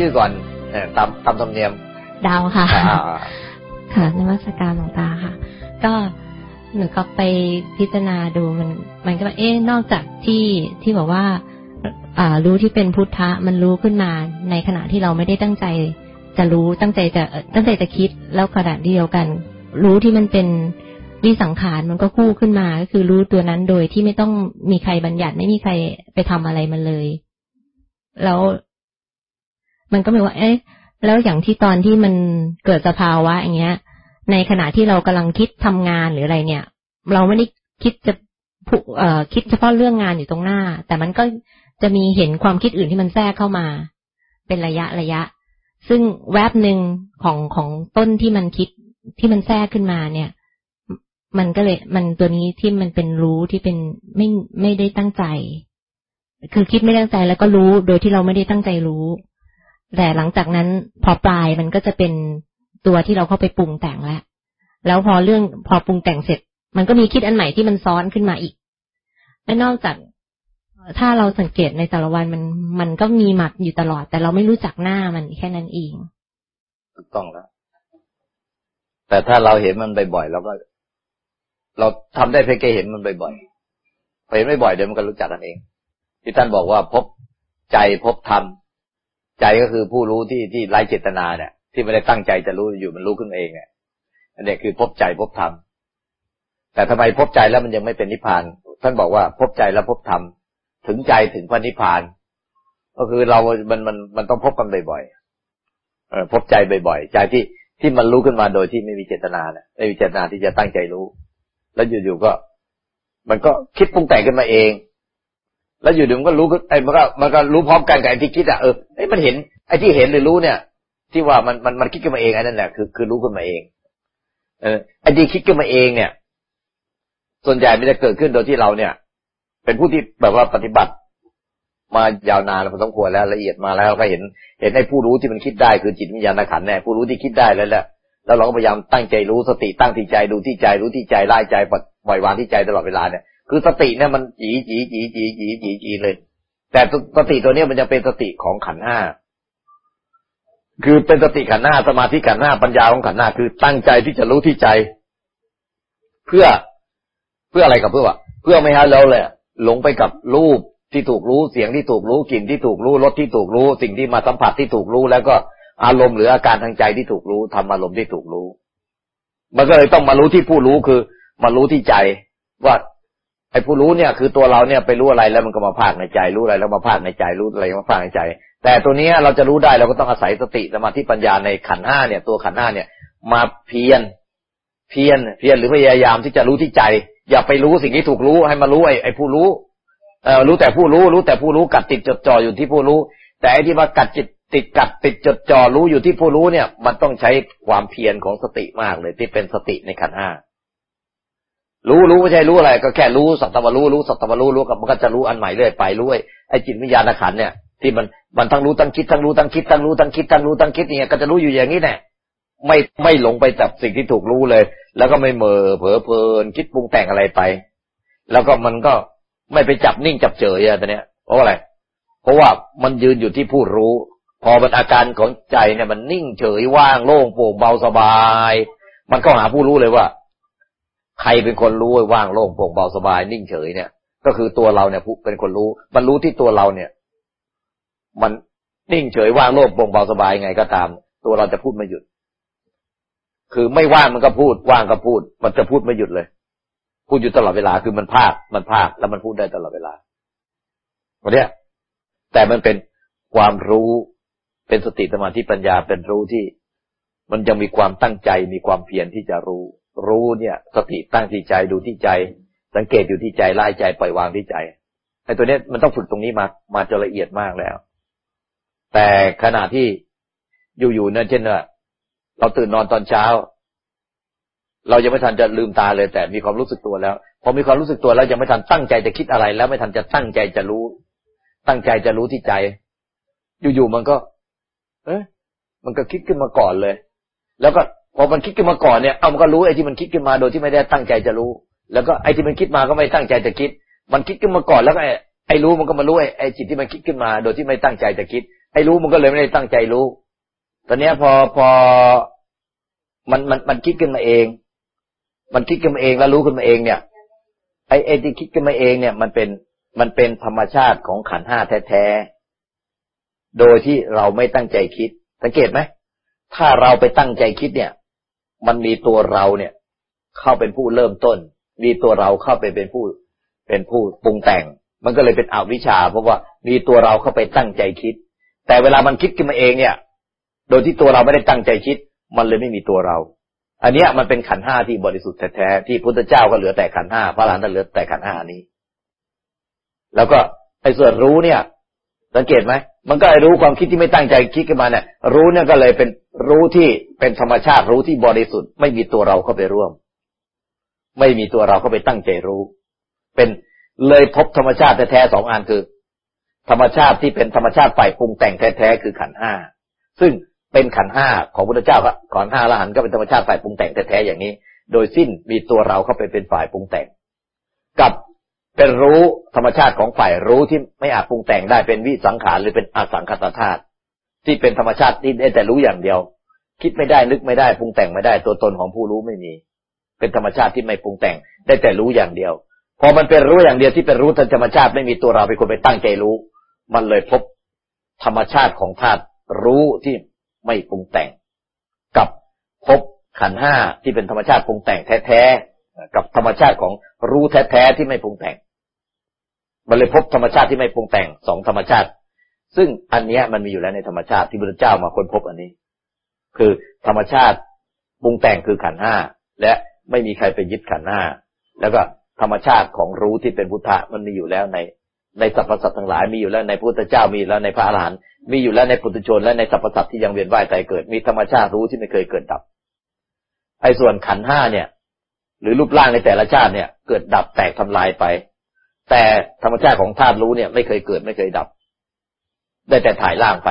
บอกชื่อก่อนตามตามธรรมเนียม ดาวค่ะ ค่ะนมัสการหลวงตาค่ะ ก็หนูก็ไปพิจารณาดูมัน มันก็เอ๊ะนอกจากที่ที่บอกว่าอ่ารู้ที่เป็นพุทธะมันรู้ขึ้นมาในขณะที่เราไม่ได้ตั้งใจ จะรู้ตั้งใจจะตั้งใจจะคิดแล้วขณะเดียวกัน รู้ที่มันเป็นวิสังขารมันก็คู่ขึ้นมา ก็คือรู้ตัวนั้นโดยที่ไม่ต้องมีใครบัญญัติไม่มีใครไปทำอะไรมันเลย แล้ว มันก็หมายว่า เอ๊ะ แล้วอย่างที่ตอนที่มันเกิดสภาวะอย่างเงี้ย ในขณะที่เรากำลังคิดทำงานหรืออะไรเนี่ย เราไม่ได้คิดจะผูเอ่อคิดเฉพาะเรื่องงานอยู่ตรงหน้า แต่มันก็จะมีเห็นความคิดอื่นที่มันแทรกเข้ามา เป็นระยะระยะ ซึ่งแวบหนึ่งของของต้นที่มันคิดที่มันแทรกขึ้นมาเนี่ย มันก็เลยมันตัวนี้ที่มันเป็นรู้ที่เป็นไม่ไม่ได้ตั้งใจ คือคิดไม่ตั้งใจแล้วก็รู้โดยที่เราไม่ได้ตั้งใจรู้ แต่หลังจากนั้นพอปลายมันก็จะเป็นตัวที่เราเข้าไปปรุงแต่งแล้ว แล้วพอเรื่องพอปรุงแต่งเสร็จ มันก็มีคิดอันใหม่ที่มันซ้อนขึ้นมาอีก และนอกจากถ้าเราสังเกตในแต่ละวันมันมันก็มีหมัดอยู่ตลอด แต่เราไม่รู้จักหน้ามันแค่นั้นเองถูกต้องแล้ว แต่ถ้าเราเห็นมันบ่อยๆเราก็ เราทำได้เพียงแค่เห็นมันบ่อยๆพอเห็นไม่บ่อยเดี๋ยวมันก็รู้จักกันเอง ที่ท่านบอกว่าพบใจพบธรรม ใจก็คือผู้รู้ที่ที่ไร้เจตนาเนี่ย ที่ไม่ได้ตั้งใจจะรู้อยู่มันรู้ขึ้นเองเนี่ยอันนี้คือพบใจพบธรรมแต่ทำไมพบใจแล้วมันยังไม่เป็นนิพพาน ท่านบอกว่าพบใจแล้วพบธรรมถึงใจถึงพระนิพพาน ก็คือเรา มันมันมันต้องพบกันบ่อยๆเออพบใจบ่อยๆใจที่ที่มันรู้ขึ้นมาโดยที่ไม่มีเจตนาเนี่ยไม่มีเจตนาที่จะตั้งใจรู้ แล้วอยู่ๆก็ มันก็คิดปรุงแต่งขึ้นมาเอง แล้วอยู่ๆมันก็รู้ไอ้มันก็มันก็รู้พร้อมกันกับไอ้ที่คิดอะเออไอ้มันเห็นไอ้ที่เห็นหรือรู้เนี่ย ที่ว่ามันมันมันคิดขึ้นมาเองอันนั้นแหละคือคือรู้ขึ้นมาเอง เออไอ้ที่คิดขึ้นมาเองเนี่ย ส่วนใหญ่มันจะเกิดขึ้นโดยที่เราเนี่ย เป็นผู้ที่แบบว่าปฏิบัติ มายาวนานพอสมควรแล้วละเอียดมาแล้วก็เห็น เห็นไอ้ผู้รู้ที่มันคิดได้คือจิตวิญญาณขันธ์เนี่ยผู้รู้ที่คิดได้แล้วแหละแล้วเราก็พยายามตั้งใจรู้สติตั้งที่ใจดูที่ใจรู้ที่ใจละที่ใจปล่อยวางที่ใจตลอดเวลาเนี่ย คือสติเนี่ยมันจี้จี้จี้จี้จี้จี้จี้เลย แต่สติตัวนี้มันจะเป็นสติของขันธ์ห้าคือเป็นสติขันธ์ห้าสมาธิขันธ์ห้าปัญญาของขันธ์ห้าคือตั้งใจที่จะรู้ที่ใจ เพื่อเพื่ออะไรกับเพื่อวะเพื่อไม่ให้เราเลยหลงไปกับรูปที่ถูกรู้เสียงที่ถูกรู้กลิ่นที่ถูกรู้รสที่ถูกรู้ สิ่งที่มาสัมผัสที่ถูกรู้ แล้วก็อารมณ์หรืออาการทางใจที่ถูกรู้ทำอารมณ์ที่ถูกรู้ มันก็เลยต้องมารู้ที่ผู้รู้คือ มารู้ที่ใจว่า ไอ้ผู้รู้เนี่ยคือตัวเราเนี่ยไปรู้อะไรแล้วมันก็มาพากในใจรู้อะไรแล้วมาพากในใจรู้อะไรมาพากในใจ แต่ตัวนี้เราจะรู้ได้เราก็ต้องอาศัยสติสมาธิปัญญาในขันห้าเนี่ย ตัวขันห้าเนี่ย มาเพียนเพียนเพียนหรือพยายามที่จะรู้ที่ใจ อย่าไปรู้สิ่งที่ถูกรู้ให้มารู้ไอ้ไอ้ผู้รู้เออรู้แต่ผู้รู้รู้แต่ผู้รู้กัดติดจดจ่ออยู่ที่ผู้รู้ แต่ไอ้ที่มากัดจิตติดกัดติดจดจ่อรู้อยู่ที่ผู้รู้เนี่ย มันต้องใช้ความเพียรของสติมากเลยที่เป็นสติในขันห้า รู้รู้ไม่ใช่รู้อะไร ก็แค่รู้สัตว์รู้รู้สัตว์รู้รู้กับมันก็จะรู้อันใหม่เรื่อยไปรู้ไอ้จิตวิญญาณขันเนี่ยที่มันมันทั้งรู้ทั้งคิดทั้งรู้ทั้งคิดทั้งรู้ทั้งคิดทั้งรู้ทั้งคิดเนี่ยก็จะรู้อยู่อย่างนี้แน่ไม่ไม่หลงไปจับสิ่งที่ถูกรู้เลย แล้วก็ไม่เมอเผลอเพลินคิดปรุงแต่งอะไรไป แล้วก็มันก็ไม่ไปจับนิ่งจับเฉยอะตอนเนี้ยเพราะอะไร เพราะว่ามันยืนอยู่ที่ผู้รู้ พอมันอาการของใจเนี่ยมันนิ่งเฉยว่างโล่งโปร่งเบาสบาย มันก็หาผู้รู้เลยว่า ใครเป็นคนรู้ว่างโล่งโปร่งเบาสบายนิ่งเฉยเนี่ย ก็คือตัวเราเนี่ยเป็นคนรู้ มันรู้ที่ตัวเราเนี่ย มันนิ่งเฉยว่างโล่งโปร่งเบาสบายไงก็ตาม ตัวเราจะพูดไม่หยุด คือไม่ว่างมันก็พูด ว่างก็พูด มันจะพูดไม่หยุดเลย พูดอยู่ตลอดเวลาคือมันภาคมันภาคแล้วมันพูดได้ตลอดเวลาวันนี้แต่มันเป็นความรู้เป็นสติสมาธิปัญญาเป็นรู้ที่ มันยังมีความตั้งใจมีความเพียรที่จะรู้ รู้เนี่ย สติตั้งที่ใจดูที่ใจ สังเกตอยู่ที่ใจไล่ใจปล่อยวางที่ใจไอ้ตัวนี้มันต้องฝึกตรงนี้มามาจนละเอียดมากแล้ว แต่ขณะที่อยู่ๆเนั่นเช่นว่าเราตื่นนอนตอนเช้า เรายังไม่ทันจะลืมตาเลย แต่มีความรู้สึกตัวแล้วพอมีความรู้สึกตัวแล้วยังไม่ทันตั้งใจจะคิดอะไร แล้วไม่ทันจะตั้งใจจะรู้ ตั้งใจจะรู้ที่ใจ อยู่ๆมันก็ เอ๊ะมันก็คิดขึ้นมาก่อนเลย แล้วก็ พอมันคิดขึ้นมาก่อนเนี่ยเอามันก็รู้ไอ้ที่มันคิดขึ้นมาโดยที่ไม่ได้ตั้งใจจะรู้ แล้วก็ไอ้ที่มันคิดมาก็ไม่ตั้งใจจะคิด มันคิดขึ้นมาก่อนแล้วก็ไอ้รู้มันก็มารู้ไอ้จิตที่มันคิดขึ้นมา โดยที่ไม่ตั้งใจจะคิด ไอ้รู้มันก็เลยไม่ได้ตั้งใจรู้ ตอนนี้พอพอมันมันมันคิดขึ้นมาเอง มันคิดขึ้นมาเองแล้วรู้ขึ้นมาเองเนี่ย ไอ้ไอ้ที่คิดขึ้นมาเองเนี่ย มันเป็นมันเป็นธรรมชาติของขันห้าแท้ๆ โดยที่เราไม่ตั้งใจคิด สังเกตไหม ถ้าเราไปตั้งใจคิดเนี่ย มันมีตัวเราเนี่ย เข้าเป็นผู้เริ่มต้น มีตัวเราเข้าไปเป็นผู้เป็นผู้ปรุงแต่ง มันก็เลยเป็นอวิชชา เพราะว่ามีตัวเราเข้าไปตั้งใจคิด แต่เวลามันคิดขึ้นมาเองเนี่ย โดยที่ตัวเราไม่ได้ตั้งใจคิด มันเลยไม่มีตัวเรา อันเนี้ยมันเป็นขันห้าที่บริสุทธิ์แท้ๆที่พุทธเจ้าก็เหลือแต่ขันห้าพระอรหันต์เหลือแต่ขันห้านี้ แล้วก็ไอ้ส่วนรู้เนี่ย สังเกตไหมมันก็รู้ความคิดที่ไม่ตั้งใจคิดขึ้นมาเนี่ยรู้เนี่ยก็เลยเป็นรู้ที่เป็นธรรมชาติรู้ที่บริสุทธิ์ไม่มีตัวเราเข้าไปร่วม ไม่มีตัวเราเข้าไปตั้งใจรู้ เป็นเลยพบธรรมชาติแท้ๆสองอันคือ ธรรมชาติที่เป็นธรรมชาติฝ่ายปรุงแต่งแท้ๆคือขันห้าซึ่งเป็นขันห้าของพุทธเจ้าก็ก่อนห้าละหันก็เป็นธรรมชาติฝ่ายปรุงแต่งแท้ๆอย่างนี้ โดยสิ้นมีตัวเราเข้าไปเป็นฝ่ายปรุงแต่ง กับ เป็นรู้ธรรมชาติของฝ่ายรู้ที่ไม่อาจปรุงแต่งได้เป็นวิสังขารหรือเป็นอสังขตธาตุที่เป็นธรรมชาติที่ได้แต่รู้อย่างเดียว คิดไม่ได้นึกไม่ได้ปรุงแต่งไม่ได้ตัวตนของผู้รู้ไม่มี เป็นธรรมชาติที่ไม่ปรุงแต่ง ได้แต่รู้อย่างเดียว พอมันเป็นรู้อย่างเดียวที่เป็นรู้ธรรมชาติไม่มีตัวเราเป็นคนไปตั้งใจรู้ มันเลยพบธรรมชาติของธาตุรู้ที่ไม่ปรุงแต่ง กับพบขันห้าที่เป็นธรรมชาติปรุงแต่งแท้ๆ กับธรรมชาติของรู้แท้ๆที่ไม่ปรุงแต่ง มันเลยพบธรรมชาติที่ไม่ปรุงแต่งสองธรรมชาติ ซึ่งอันนี้มันมีอยู่แล้วในธรรมชาติที่พระเจ้ามาค้นพบอันนี้ คือธรรมชาติปรุงแต่งคือขันห้าและไม่มีใครไปยึดขันห้าแล้วก็ธรรมชาติของรู้ที่เป็นพุทธะมันมีอยู่แล้วในในสรรพสัตว์ทั้งหลายมีอยู่แล้วในพุทธเจ้ามีแล้วในพระอรหันต์มีอยู่แล้วในปุถุชนและในสรรพสัตว์ที่ยังเวียนว่ายตายเกิด มีธรรมชาติรู้ที่ไม่เคยเกิดดับไอ้ส่วนขันห้าเนี่ย หรือรูปร่างในแต่ละชาติเนี่ย เกิดดับแตกทำลายไป แต่ธรรมชาติของธาตุรู้เนี่ย ไม่เคยเกิดไม่เคยดับ ได้แต่ถ่ายร่างไป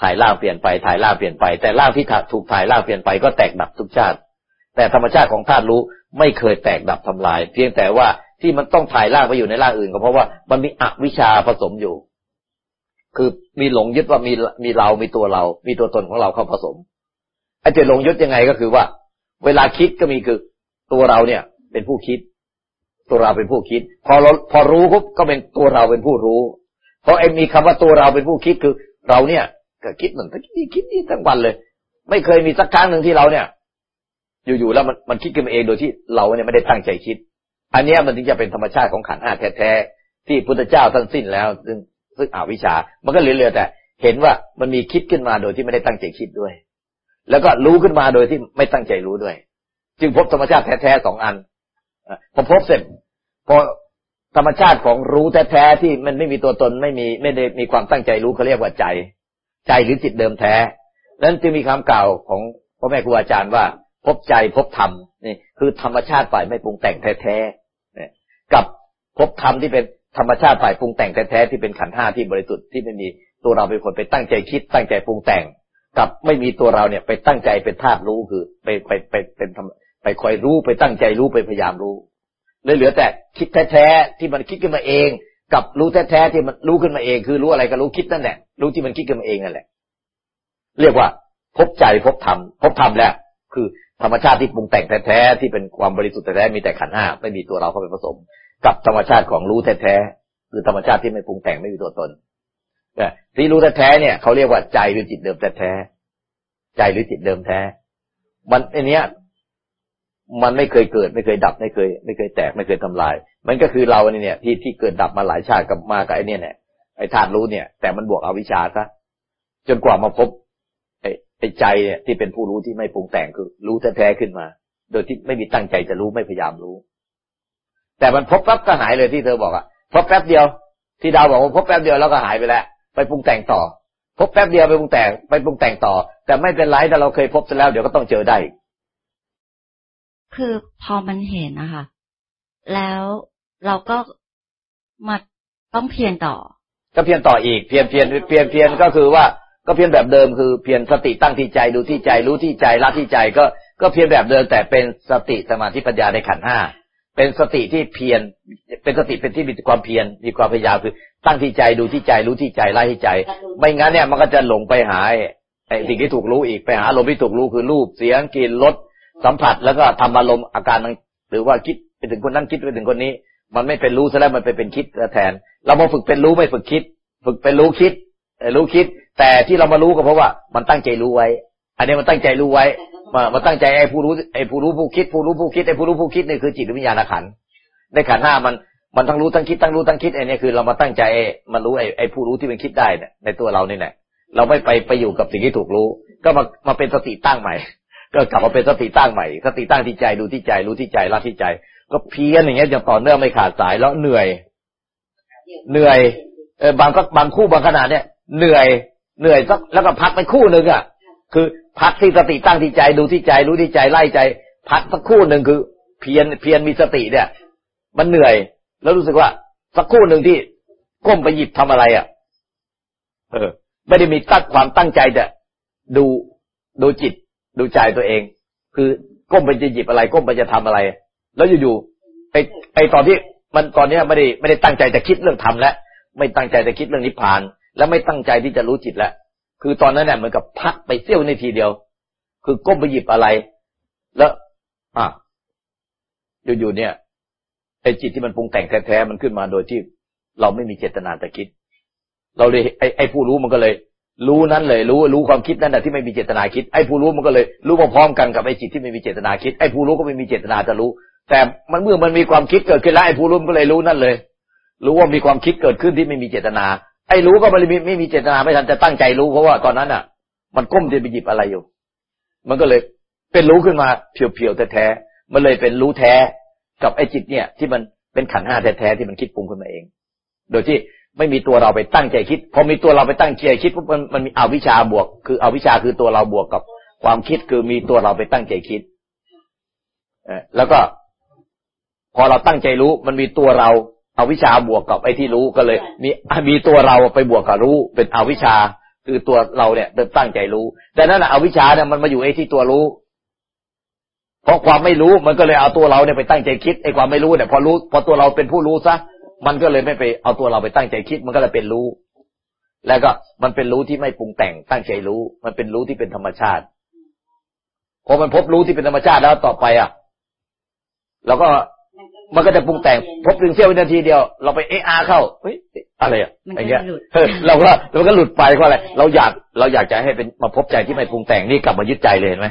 ถ่ายร่างเปลี่ยนไป ถ่ายร่างเปลี่ยนไป แต่ร่างที่ถูกถ่ายร่างเปลี่ยนไปก็แตกดับทุกชาติ แต่ธรรมชาติของธาตุรู้ไม่เคยแตกดับทำลาย เพียงแต่ว่าที่มันต้องถ่ายร่างไปอยู่ในร่างอื่นก็เพราะว่ามันมีอวิชชาผสมอยู่ คือมีหลงยึดว่ามีมีเรา มีตัวเรา มีตัวตนของเราเข้าผสมไอ้เจะหลงยึดยังไงก็คือว่า เวลาคิดก็มีคือ ตัวเราเนี่ย เป็นผู้คิด ตัวเราเป็นผู้คิด พอเราพอรู้ปุ๊บก็เป็นตัวเราเป็นผู้รู้ เพราะไอ้มีคำว่าตัวเราเป็นผู้คิดคือเราเนี่ยก็คิดเหมือนคิดนี่คิดนี่ทั้งวันเลย ไม่เคยมีสักครั้งหนึ่งที่เราเนี่ย อยู่ๆแล้วมันมันคิดขึ้นมาเองโดยที่เราเนี่ยไม่ได้ตั้งใจคิด อันนี้มันถึงจะเป็นธรรมชาติของขันห้าแท้ๆที่พุทธเจ้าท่านสิ้นแล้ว ซึ่งซึ่งอวิชชามันก็เหลือๆแต่ เห็นว่ามันมีคิดขึ้นมาโดยที่ไม่ได้ตั้งใจคิดด้วย แล้วก็รู้ขึ้นมาโดยที่ไม่ตั้งใจรู้ด้วย จึงพบธรรมชาติแท้ๆสองอันพอพบเสร็จพอธรรมชาติของรู้แท้ๆที่มันไม่มีตัวตนไม่มีไม่ได้มีความตั้งใจรู้เขาเรียกว่าใจ ใจหรือจิตเดิมแท้นั้นจึงมีคำกล่าวของพ่อแม่ครูอาจารย์ว่า พบใจพบธรรมนี่คือธรรมชาติฝ่ายไม่ปรุงแต่งแท้ๆกับพบธรรมที่เป็นธรรมชาติฝ่ายปรุงแต่งแท้ๆที่เป็นขันห้าที่บริสุทธิ์ที่ไม่มีตัวเราเป็นคนไปตั้งใจคิด ตั้งใจปรุงแต่ง กับไม่มีตัวเราเนี่ยไปตั้งใจเป็นธาตุรู้คือไปไปไปเป็น ไปคอยรู้ไปตั้งใจรู้ไปพยายามรู้เลยเหลือแต่คิดแท้ๆที่มันคิดขึ้นมาเอง กับรู้แท้ๆที่มันรู้ขึ้นมาเอง คือรู้อะไรก็รู้คิดนั่นแหละรู้ที่มันคิดขึ้นมาเองนั่นแหละ เรียกว่า พบใจพบธรรมพบธรรมแล้ว คือธรรมชาติที่ปรุงแต่งแท้ๆที่เป็นความบริสุทธิ์แท้ๆมีแต่ขันห้าไม่มีตัวเราเข้าไปผสม กับธรรมชาติของรู้แท้ๆคือธรรมชาติที่ไม่ปรุงแต่งไม่มีตัวตนที่รู้แท้ๆเนี่ยเขาเรียกว่าใจหรือจิตเดิมแท้ๆใจหรือจิตเดิมแท้ มันอันเนี้ย มันไม่เคยเกิด ไม่เคยดับไม่เคย ไม่เคยแตกไม่เคยทำลาย มันก็คือเราเนี่ยที่ที่เกิดดับมาหลายชาติกับมากับไอ้นี่เนี่ยไอ้ธาตุรู้เนี่ย แต่มันบวกอวิชชาซะจนกว่ามาพบไอ้ไอ้ใจเนี่ยที่เป็นผู้รู้ที่ไม่ปรุงแต่งคือ รู้แท้ๆขึ้นมา โดยที่ไม่มีตั้งใจจะรู้ไม่พยายามรู้ แต่มันพบแป๊บก็หายเลยที่เธอบอกอะพบแป๊บเดียว ที่ดาวบอกว่าพบแป๊บเดียวแล้วก็หายไปแล้วไปปรุงแต่งต่อ พบแป๊บเดียวไปปรุงแต่งไปปรุงแต่งต่อ แต่ไม่เป็นไรแต่เราเคยพบซะแล้วเดี๋ยวก็ต้องเจอได้ คือพอมันเห็นนะคะ แล้วเราก็มาต้องเพียรต่อ ก็เพียรต่ออีก เพียรเพียรเพียรเพียรก็คือว่า ก็เพียรแบบเดิมคือเพียรสติตั้งที่ใจดูที่ใจรู้ที่ใจละที่ใจก็ก็เพียรแบบเดิมแต่เป็นสติสมาธิปัญญาในขันห้าเป็นสติที่เพียรเป็นสติเป็นที่มีความเพียรมีความพยายามคือ ตั้งที่ใจดูที่ใจรู้ที่ใจไล่ที่ใจ ไม่งั้นเนี่ยมันก็จะหลงไปหาไอ้สิ่งที่ถูกรู้อีกไปหาอารมที่ถูกรู้คือรูปเสียงกลิ่นรส สัมผัสแล้วก็ทำอารมณ์อาการหรือว่าคิดไปถึงคนนั้นคิดไปถึงคนนี้ มันไม่เป็นรู้ซะแล้วมันไปเป็นคิดแทน เรามาฝึกเป็นรู้ไม่ฝึกคิด ฝึกเป็นรู้คิดรู้คิด แต่ที่เรามารู้ก็เพราะว่ามันตั้งใจรู้ไว้ อันนี้มันตั้งใจรู้ไว้มามาตั้งใจไอ้ผู้รู้ไอ้ผู้รู้ผู้คิด ผู้รู้ผู้คิดไอ้ผู้รู้ผู้คิดนี่คือจิตวิญญาณขันในขันห้ามันมันทั้งรู้ทั้งคิดทั้งรู้ทั้งคิดไอ้นี่คือเรามาตั้งใจมันรู้ไอ้ไอ้ผู้รู้ที่มันคิดได้เนี่ยในตัวเรานี่แหละเราไม่ไปไปอยู่กับสิ่งที่ถูกรู้ ก็มามาเป็นสติตั้งใหม่ ก็กลับมาเป็นสติตั้งใหม่ สติตั้งที่ใจดูที่ใจรู้ที่ใจละที่ใจ ก็เพี้ยนอย่างเงี้ยอย่างต่อเนื่องไม่ขาดสายแล้วเหนื่อย เหนื่อยเออบางก็บางคู่บางขนาดเนี่ยเหนื่อยเหนื่อยสักแล้วก็พักไปคู่หนึ่งอะ คือพักที่สติตั้งที่ใจดูที่ใจรู้ที่ใจไล่ใจ พักสักคู่หนึ่งคือ เพียนเพียนมีสติเนี่ย มันเหนื่อย แล้วรู้สึกว่า สักคู่หนึ่งที่ก้มไปหยิบทำอะไรอะ เออ ไม่ได้มีตั้งความตั้งใจจะดูดูจิต ดูใจตัวเอง คือก้มไปจะหยิบอะไร ก้มไปจะทำอะไร แล้วอยู่ๆไอไอตอนที่มันตอนนี้ไม่ได้ไม่ได้ตั้งใจจะคิดเรื่องทำแล้วไม่ตั้งใจจะคิดเรื่องนิพพาน แล้วไม่ตั้งใจที่จะรู้จิตแล้วคือตอนนั้นเนี่ยเหมือนกับพักไปเสี้ยวในทีเดียว คือก้มไปหยิบอะไร แล้ว อะอยู่ๆเนี่ยไอ้จิตที่มันปรุงแต่งแท้ๆมันขึ้นมาโดยที่เราไม่มีเจตนาจะคิด เราเลยไอ้ไอ้ผู้รู้มันก็เลย รู้นั้นเลยรู้รู้ความคิดนั้นแหละที่ไม่มีเจตนาคิดไอ้ผู้รู้มันก็เลย รู้พร้อมกันกับไอ้จิตที่ไม่มีเจตนาคิดไอ้ผู้รู้ก็ไม่มีเจตนาจะรู้ แต่มันเมื่อมันมีความคิดเกิดขึ้นแล้วไอ้ผู้รู้มันก็เลยรู้นั่นเลย รู้ว่ามีความคิดเกิดขึ้นที่ไม่มีเจตนา ไอ้รู้ก็ไม่มีไม่มีเจตนาไม่ทันจะตั้งใจรู้เพราะว่าตอนนั้นอะ มันก้มจะไปหยิบอะไรอยู่ มันก็เลยเป็นรู้ขึ้นมาเพียวๆแท้ๆมันเลยเป็นรู้แท้กับไอ้จิตเนี่ย ที่มันเป็นขันห้าแท้ๆที่มันคิดปรุงขึ้นมาเอง โดยที่ ไม่มีตัวเราไปตั้งใจคิด พอมีตัวเราไปตั้งใจคิดปุ๊บมันมันมีอวิชชาบวก คืออวิชชาคือตัวเราบวกกับความคิดคือมีตัวเราไปตั้งใจคิดแล้วก็ พอเราตั้งใจรู้มันมีตัวเราเอาวิชาบวกกับไอ้ที่รู้ก็เลย มีมีตัวเราไปบวกกับรู้ เป็นอวิชาคือตัวเราเนี่ยเดิมตั้งใจรู้ แต่นั่นแหละอวิชาเนี่ยมันมาอยู่ไอ้ที่ตัวรู้ เพราะความไม่รู้มันก็เลยเอาตัวเราเนี่ยไปตั้งใจคิดไอ้ความไม่รู้เนี่ยพอรู้ พอตัวเราเป็นผู้รู้ซะ มันก็เลยไม่ไปเอาตัวเราไปตั้งใจคิด มันก็เลยเป็นรู้ แล้วก็มันเป็นรู้ที่ไม่ปรุงแต่งตั้งใจรู้ มันเป็นรู้ที่เป็นธรรมชาติพอมันพบรู้ที่เป็นธรรมชาติแล้วต่อไปอะเราก็มันก็จะปรุงแต่งพบถึงเสี้ยววินาทีเดียว เราไปเออาเข้าเฮ้ยอะไรอะอย่างเงี้ยเราก็เราก็หลุดไปเพราะอะไรเราอยากเราอยากจะให้เป็นมาพบใจที่ไม่ปรุงแต่งนี่กลับมายึดใจเลยเห็นไหม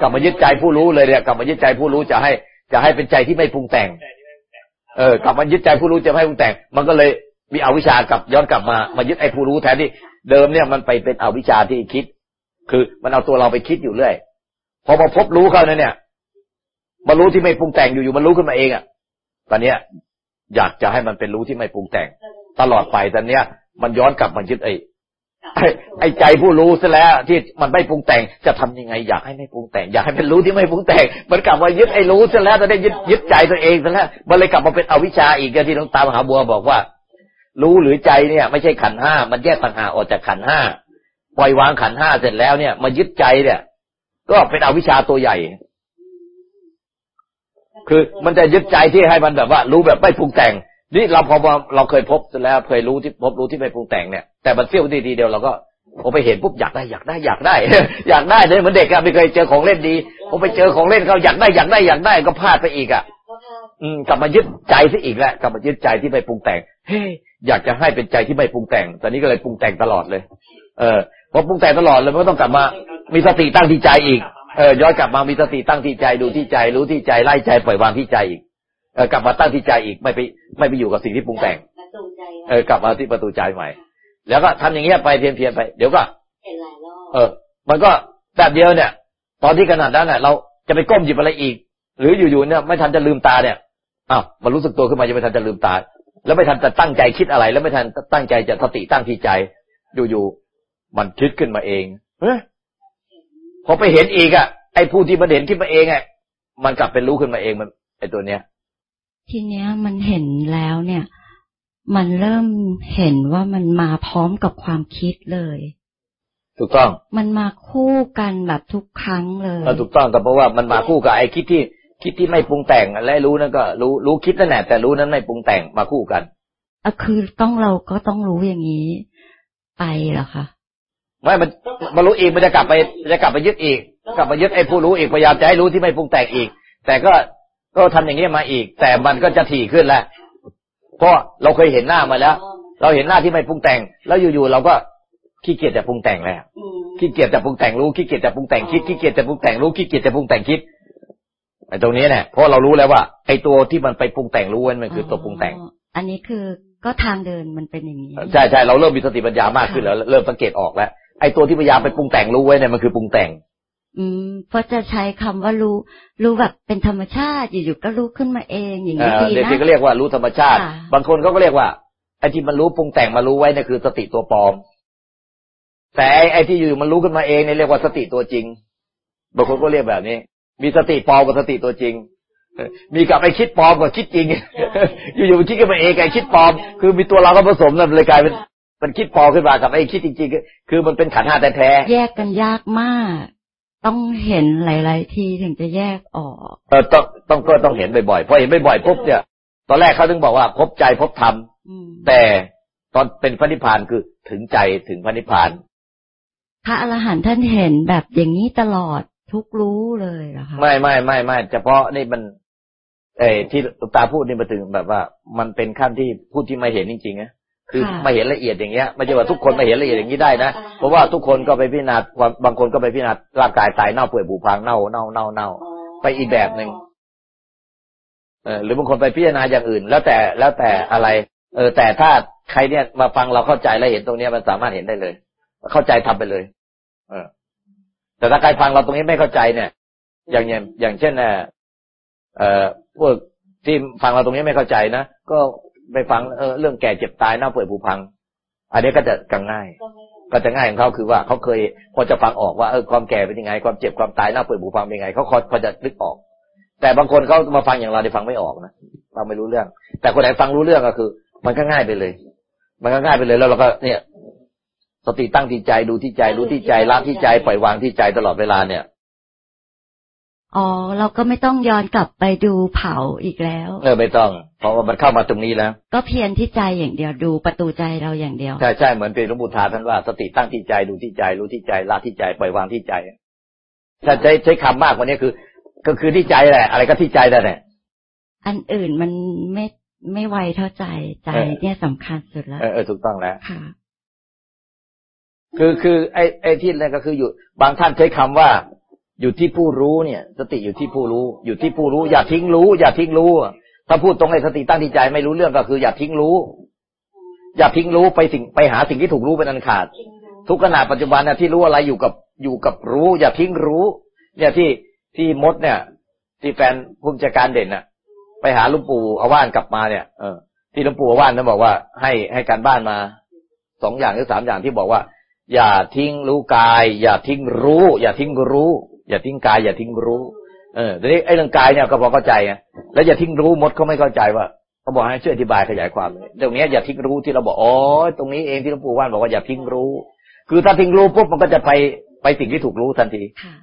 กลับมายึดใจผู้รู้เลยเนี่ยกลับมายึดใจผู้รู้จะให้จะให้เป็นใจที่ไม่ปรุงแต่ง เออกลับมายึดใจผู้รู้จะไม่ปรุงแต่ง มันก็เลยมีอวิชากลับย้อนกลับมามายึดไอ้ผู้รู้แทนที่เดิมเนี่ยมันไปเป็นอวิชาที่คิด คือมันเอาตัวเราไปคิดอยู่เรื่อยพอมาพบรู้เขาเนี่ยมารู้ที่ไม่ปรุงแต่งอยู่ๆมันรู้ขึ้นมาเองอะ ตอนเนี้ยอยากจะให้มันเป็นรู้ที่ไม่ปรุงแต่ง ตลอดไปตอนเนี้ย มันย้อนกลับมายึดไอ้ ไอ้ใจผู้รู้ซะแล้วที่มันไม่ปรุงแต่งจะทำยังไง อยากให้ไม่ปรุงแต่ง อยากให้เป็นรู้ที่ไม่ปรุงแต่งมันกลับมายึดไอ้รู้ซะแล้วจะได้ยึดยึดใจตัวเองซะแล้วมันเลยกลับมาเป็นอวิชชาอีกที่น้องตามหาบัวบอกว่า รู้หรือใจเนี่ย ไม่ใช่ขันห้ามันแยกต่างหากออกจากขันห้าปล่อยวางขันห้าเสร็จแล้วเนี่ยมายึดใจเนี่ย ก็เป็นอวิชชาตัวใหญ่ คือมันจะยึดใจที่ให้มันแบบว่า รู้แบบไม่ปรุงแต่ง นี่เราพอเราเคยพบแล้วเคยรู้ที่พบรู้ที่ไม่ปรุงแต่งเนี่ยแต่มันเสี้ยวทีเดียวเราก็พอไปเห็นปุ๊บอยากได้อยากได้อยากได้ อยากได้เลยเหมือนเด็กอะไม่เคยเจอของเล่นดีพอไปเจอของเล่นเขาอยากได้อยากได้อยากได้ก็พลาดไปอีกอะอืมกลับมายึดใจซะอีกแล้วกลับมายึดใจที่ไม่ปรุงแต่งเฮ้ยอยากจะให้เป็นใจที่ไม่ปรุงแต่งตอนนี้ก็เลยปรุงแต่งตลอดเลย เออพอปรุงแต่งตลอดเลยมันก็ต้องกลับมามีสติตั้งที่ใจอีกเออย้อนกลับมามีสติตั้งที่ใจดูที่ใจรู้ที่ใจไล่ใจปล่อยวางที่ใจอีก กลับมาตั้งที่ใจอีกไม่ไปไม่ไปอยู่กับสิ่งที่ปรุงแต่งเออกลับมาที่ประตูใจใหม่ แล้วก็ทำอย่างเงี้ยไปเพียนเพียนไปเดี๋ยวก็เออ มันก็แบบเดียวเนี่ย ตอนที่ขนาดนั้นเนี่ยเราจะไปก้มหยิบอะไรอีก หรืออยู่ๆเนี่ย ไม่ทันจะลืมตาเนี่ยอ้าวมันรู้สึกตัวขึ้นมาจะไม่ทันจะลืมตา แล้วไม่ทันจะตั้งใจคิดอะไร แล้วไม่ทันตั้งใจจะสติตั้งที่ใจ อยู่ๆมันคิดขึ้นมาเองเฮ้พอไปเห็นอีกอะไอ้ผู้ที่มันเห็นขึ้นมาเองอะมันกลับเป็นรู้ขึ้นมาเองมันไอ้ตัวเนี้ย ทีเนี้ยมันเห็นแล้วเนี่ย มันเริ่มเห็นว่ามันมาพร้อมกับความคิดเลย ถูกต้อง มันมาคู่กันแบบทุกครั้งเลยถูกต้องแต่เพราะว่ามันมาคู่กับไอ้คิดที่คิดที่ไม่ปรุงแต่งและรู้นั่นก็ รู้รู้คิดนั่นแหละแต่รู้นั้นไม่ปรุงแต่งมาคู่กันอะคือต้องเราก็ต้องรู้อย่างนี้ ไปเหรอคะไม่มันมารู้อีกมันจะกลับไปจะกลับไปยึดอีก กลับมายึดไอ้ผู้รู้อีกพยายามจะให้รู้ที่ไม่ปรุงแต่งอีก แต่ก็ ก็ทำอย่างนี้มาอีก แต่มันก็จะถี่ขึ้นแล้วเพราะเราเคยเห็นหน้ามาแล้ว เราเห็นหน้าที่ไม่ปรุงแต่ง แล้วอยู่ๆเราก็ขี้เกียจจะปรุงแต่งแล้วขี้เกียจจะปรุงแต่งรู้ขี้เกียจจะปรุงแต่งคิดขี้เกียจจะปรุงแต่งรู้ขี้เกียจจะปรุงแต่งคิดไอ้ตรงนี้เนี่ยเพราะเรารู้แล้วว่า ไอ้ตัวที่มันไปปรุงแต่งรู้นันมันคือตัวปรุงแต่ง อันนี้คือก็ทางเดินมันเป็นอย่างนี้ใช่ใช่เราเริ่มมีสติปัญญามากขึ้นแล้ว เริ่มสังเกตออกแล้วไอ้ตัวที่พยายามไปปรุงแต่งรู้ไว้เนี่ยมันคือปรุงแต่ง อืมเพราะจะใช้คำว่ารู้ รู้แบบเป็นธรรมชาติอยู่ๆก็รู้ขึ้นมาเองอย่างนี้ดีนะเด็กก็เรียกว่ารู้ธรรมชาติ บางคนเขาก็เรียกว่าไอ้ที่มันรู้ปรุงแต่งมารู้ไว้เนี่ยคือสติตัวปลอม แต่ไอ้ที่อยู่มันรู้ขึ้นมาเองเนี่ยเรียกว่าสติตัวจริง บางคนก็เรียกแบบนี้ มีสติปลอมกับสติตัวจริง มีกับไอ้คิดปลอมกับคิดจริง อยู่ๆคิดกันมาเองไอ้คิดปลอม คือมีตัวเราก็ผสมนั่นเลยกลายเป็นมันคิดปลอมขึ้นมากับไอ้คิดจริง ๆ คือมันเป็นขันห้าแท้แยกกันยากมาก ต้องเห็นหลาย ๆ ทีถึงจะแยกออกเออต้องต้องก็ต้องเห็นบ่อยๆพอเห็นบ่อยๆปุ๊บเนี่ย ตอนแรกเขาถึงบอกว่า พบใจพบธรรมแต่ตอนเป็นพระนิพพานคือถึงใจถึงพระนิพพานพระอรหันต์ท่านเห็นแบบอย่างนี้ตลอดทุกรู้เลยเหรอคะไม่ไม่ไม่ไม่เฉพาะนี่มันเอที่ตาพูดนี่มาถึงแบบว่า มันเป็นขั้นที่พูดที่ไม่เห็นจริงๆนะ คือไม่เห็นละเอียดอย่างเงี้ยไม่ใช่ว่าทุกคนไม่เห็นละเอียดอย่างนี้ได้นะเพราะว่าทุกคนก็ไปพิจารณาบางคนก็ไปพิจารณาร่างกายตายเน่าเปื่อยผุพังเน่าเน่าเน่าเน่าไปอีกแบบหนึ่งเออหรือบางคนไปพิจารณาอย่างอื่น แล้วแต่แล้วแต่อะไร เออ แต่ถ้าใครเนี่ยมาฟังเราเข้าใจและเห็นตรงเนี้ยมันสามารถเห็นได้เลย เข้าใจทำไปเลย เออ แต่ถ้าใครฟังเราตรงนี้ไม่เข้าใจเนี่ย อย่างอย่างอย่างเช่นเอ่อพวกที่ฟังเราตรงนี้ไม่เข้าใจนะก็ ไปฟังเออเรื่องแก่เจ็บตายเน่าเปื่อยผุพัง อันนี้ก็จะกังง่าย ก็จะง่ายของเขาคือว่าเขาเคยพอจะฟังออกว่าเออความแก่เป็นยังไง ความเจ็บความตายเน่าเปื่อยผุพังเป็นยังไงเขาพอจะนึกออก แต่บางคนเขามาฟังอย่างเราได้ฟังไม่ออกนะเราไม่รู้เรื่อง แต่คนไหนฟังรู้เรื่องก็คือ มันก็ง่ายไปเลย มันก็ง่ายไปเลยแล้วเราก็เนี่ย สติตั้งที่ใจดูที่ใจรู้ที่ใจละที่ใจปล่อยวางที่ใจตลอดเวลาเนี่ย อ๋อ เราก็ไม่ต้องย้อนกลับไปดูเผาอีกแล้ว เออไม่ต้อง เพราะว่ามันเข้ามาตรงนี้แล้ว ก็เพียรที่ใจอย่างเดียวดูประตูใจเราอย่างเดียวใช่ใช่เหมือนเป็นหลวงปู่ทาท่านว่าสติตั้งที่ใจดูที่ใจรู้ที่ใจละที่ใจปล่อยวางที่ใจถ้าใช้ใช้คำมากกว่านี้คือ ก็คือที่ใจแหละ อะไรก็ที่ใจนั่นแหละอันอื่นมันไม่ไม่ไวเท่าใจใจเนี่ยสำคัญสุดแล้วเออถูกต้องแล้วค่ะ คือคือ ไอ้ไอ้ที่นั่นก็คืออยู่ บางท่านใช้คำว่า อยู่ที่ผู้รู้เนี่ย สติอยู่ที่ผู้รู้ อยู่ที่ผู้รู้ อย่าทิ้งรู้ อย่าทิ้งรู้ ถ้าพูดตรงในสติตั้งที่ใจไม่รู้เรื่องก็คืออย่าทิ้งรู้ อย่าทิ้งรู้ไปสิ่งไปหาสิ่งที่ถูกรู้เป็นอันขาด ทุกขณะปัจจุบันเนี่ยที่รู้อะไรอยู่กับอยู่กับรู้ อย่าทิ้งรู้ เนี่ยที่ที่มดเนี่ย ที่แฟนผู้จัดการเด่นน่ะ ไปหาลุงปู่อาว่านกลับมาเนี่ยเออที่ลุงปู่อาว่านนั้นบอกว่า ให้ให้การบ้านมาสองอย่างหรือสามอย่างที่บอกว่า อย่าทิ้งรู้กาย อย่าทิ้งรู้ อย่าทิ้งรู้ อย่าทิ้งกายอย่าทิ้งรู้ เออทีนี้ไอ้เรื่องกายเนี่ยก็พอเข้าใจไงแล้วอย่าทิ้งรู้มดเขาไม่เข้าใจว่าเขาบอกให้ช่วยอธิบายขยายความตรงนี้อย่าทิ้งรู้ที่เราบอกอ๋อตรงนี้เองที่หลวงปู่ว่านบอกว่าอย่าทิ้งรู้ คือถ้าทิ้งรู้ปุ๊บมันก็จะไปไปสิ่งที่ถูกรู้ทันทีค่ะ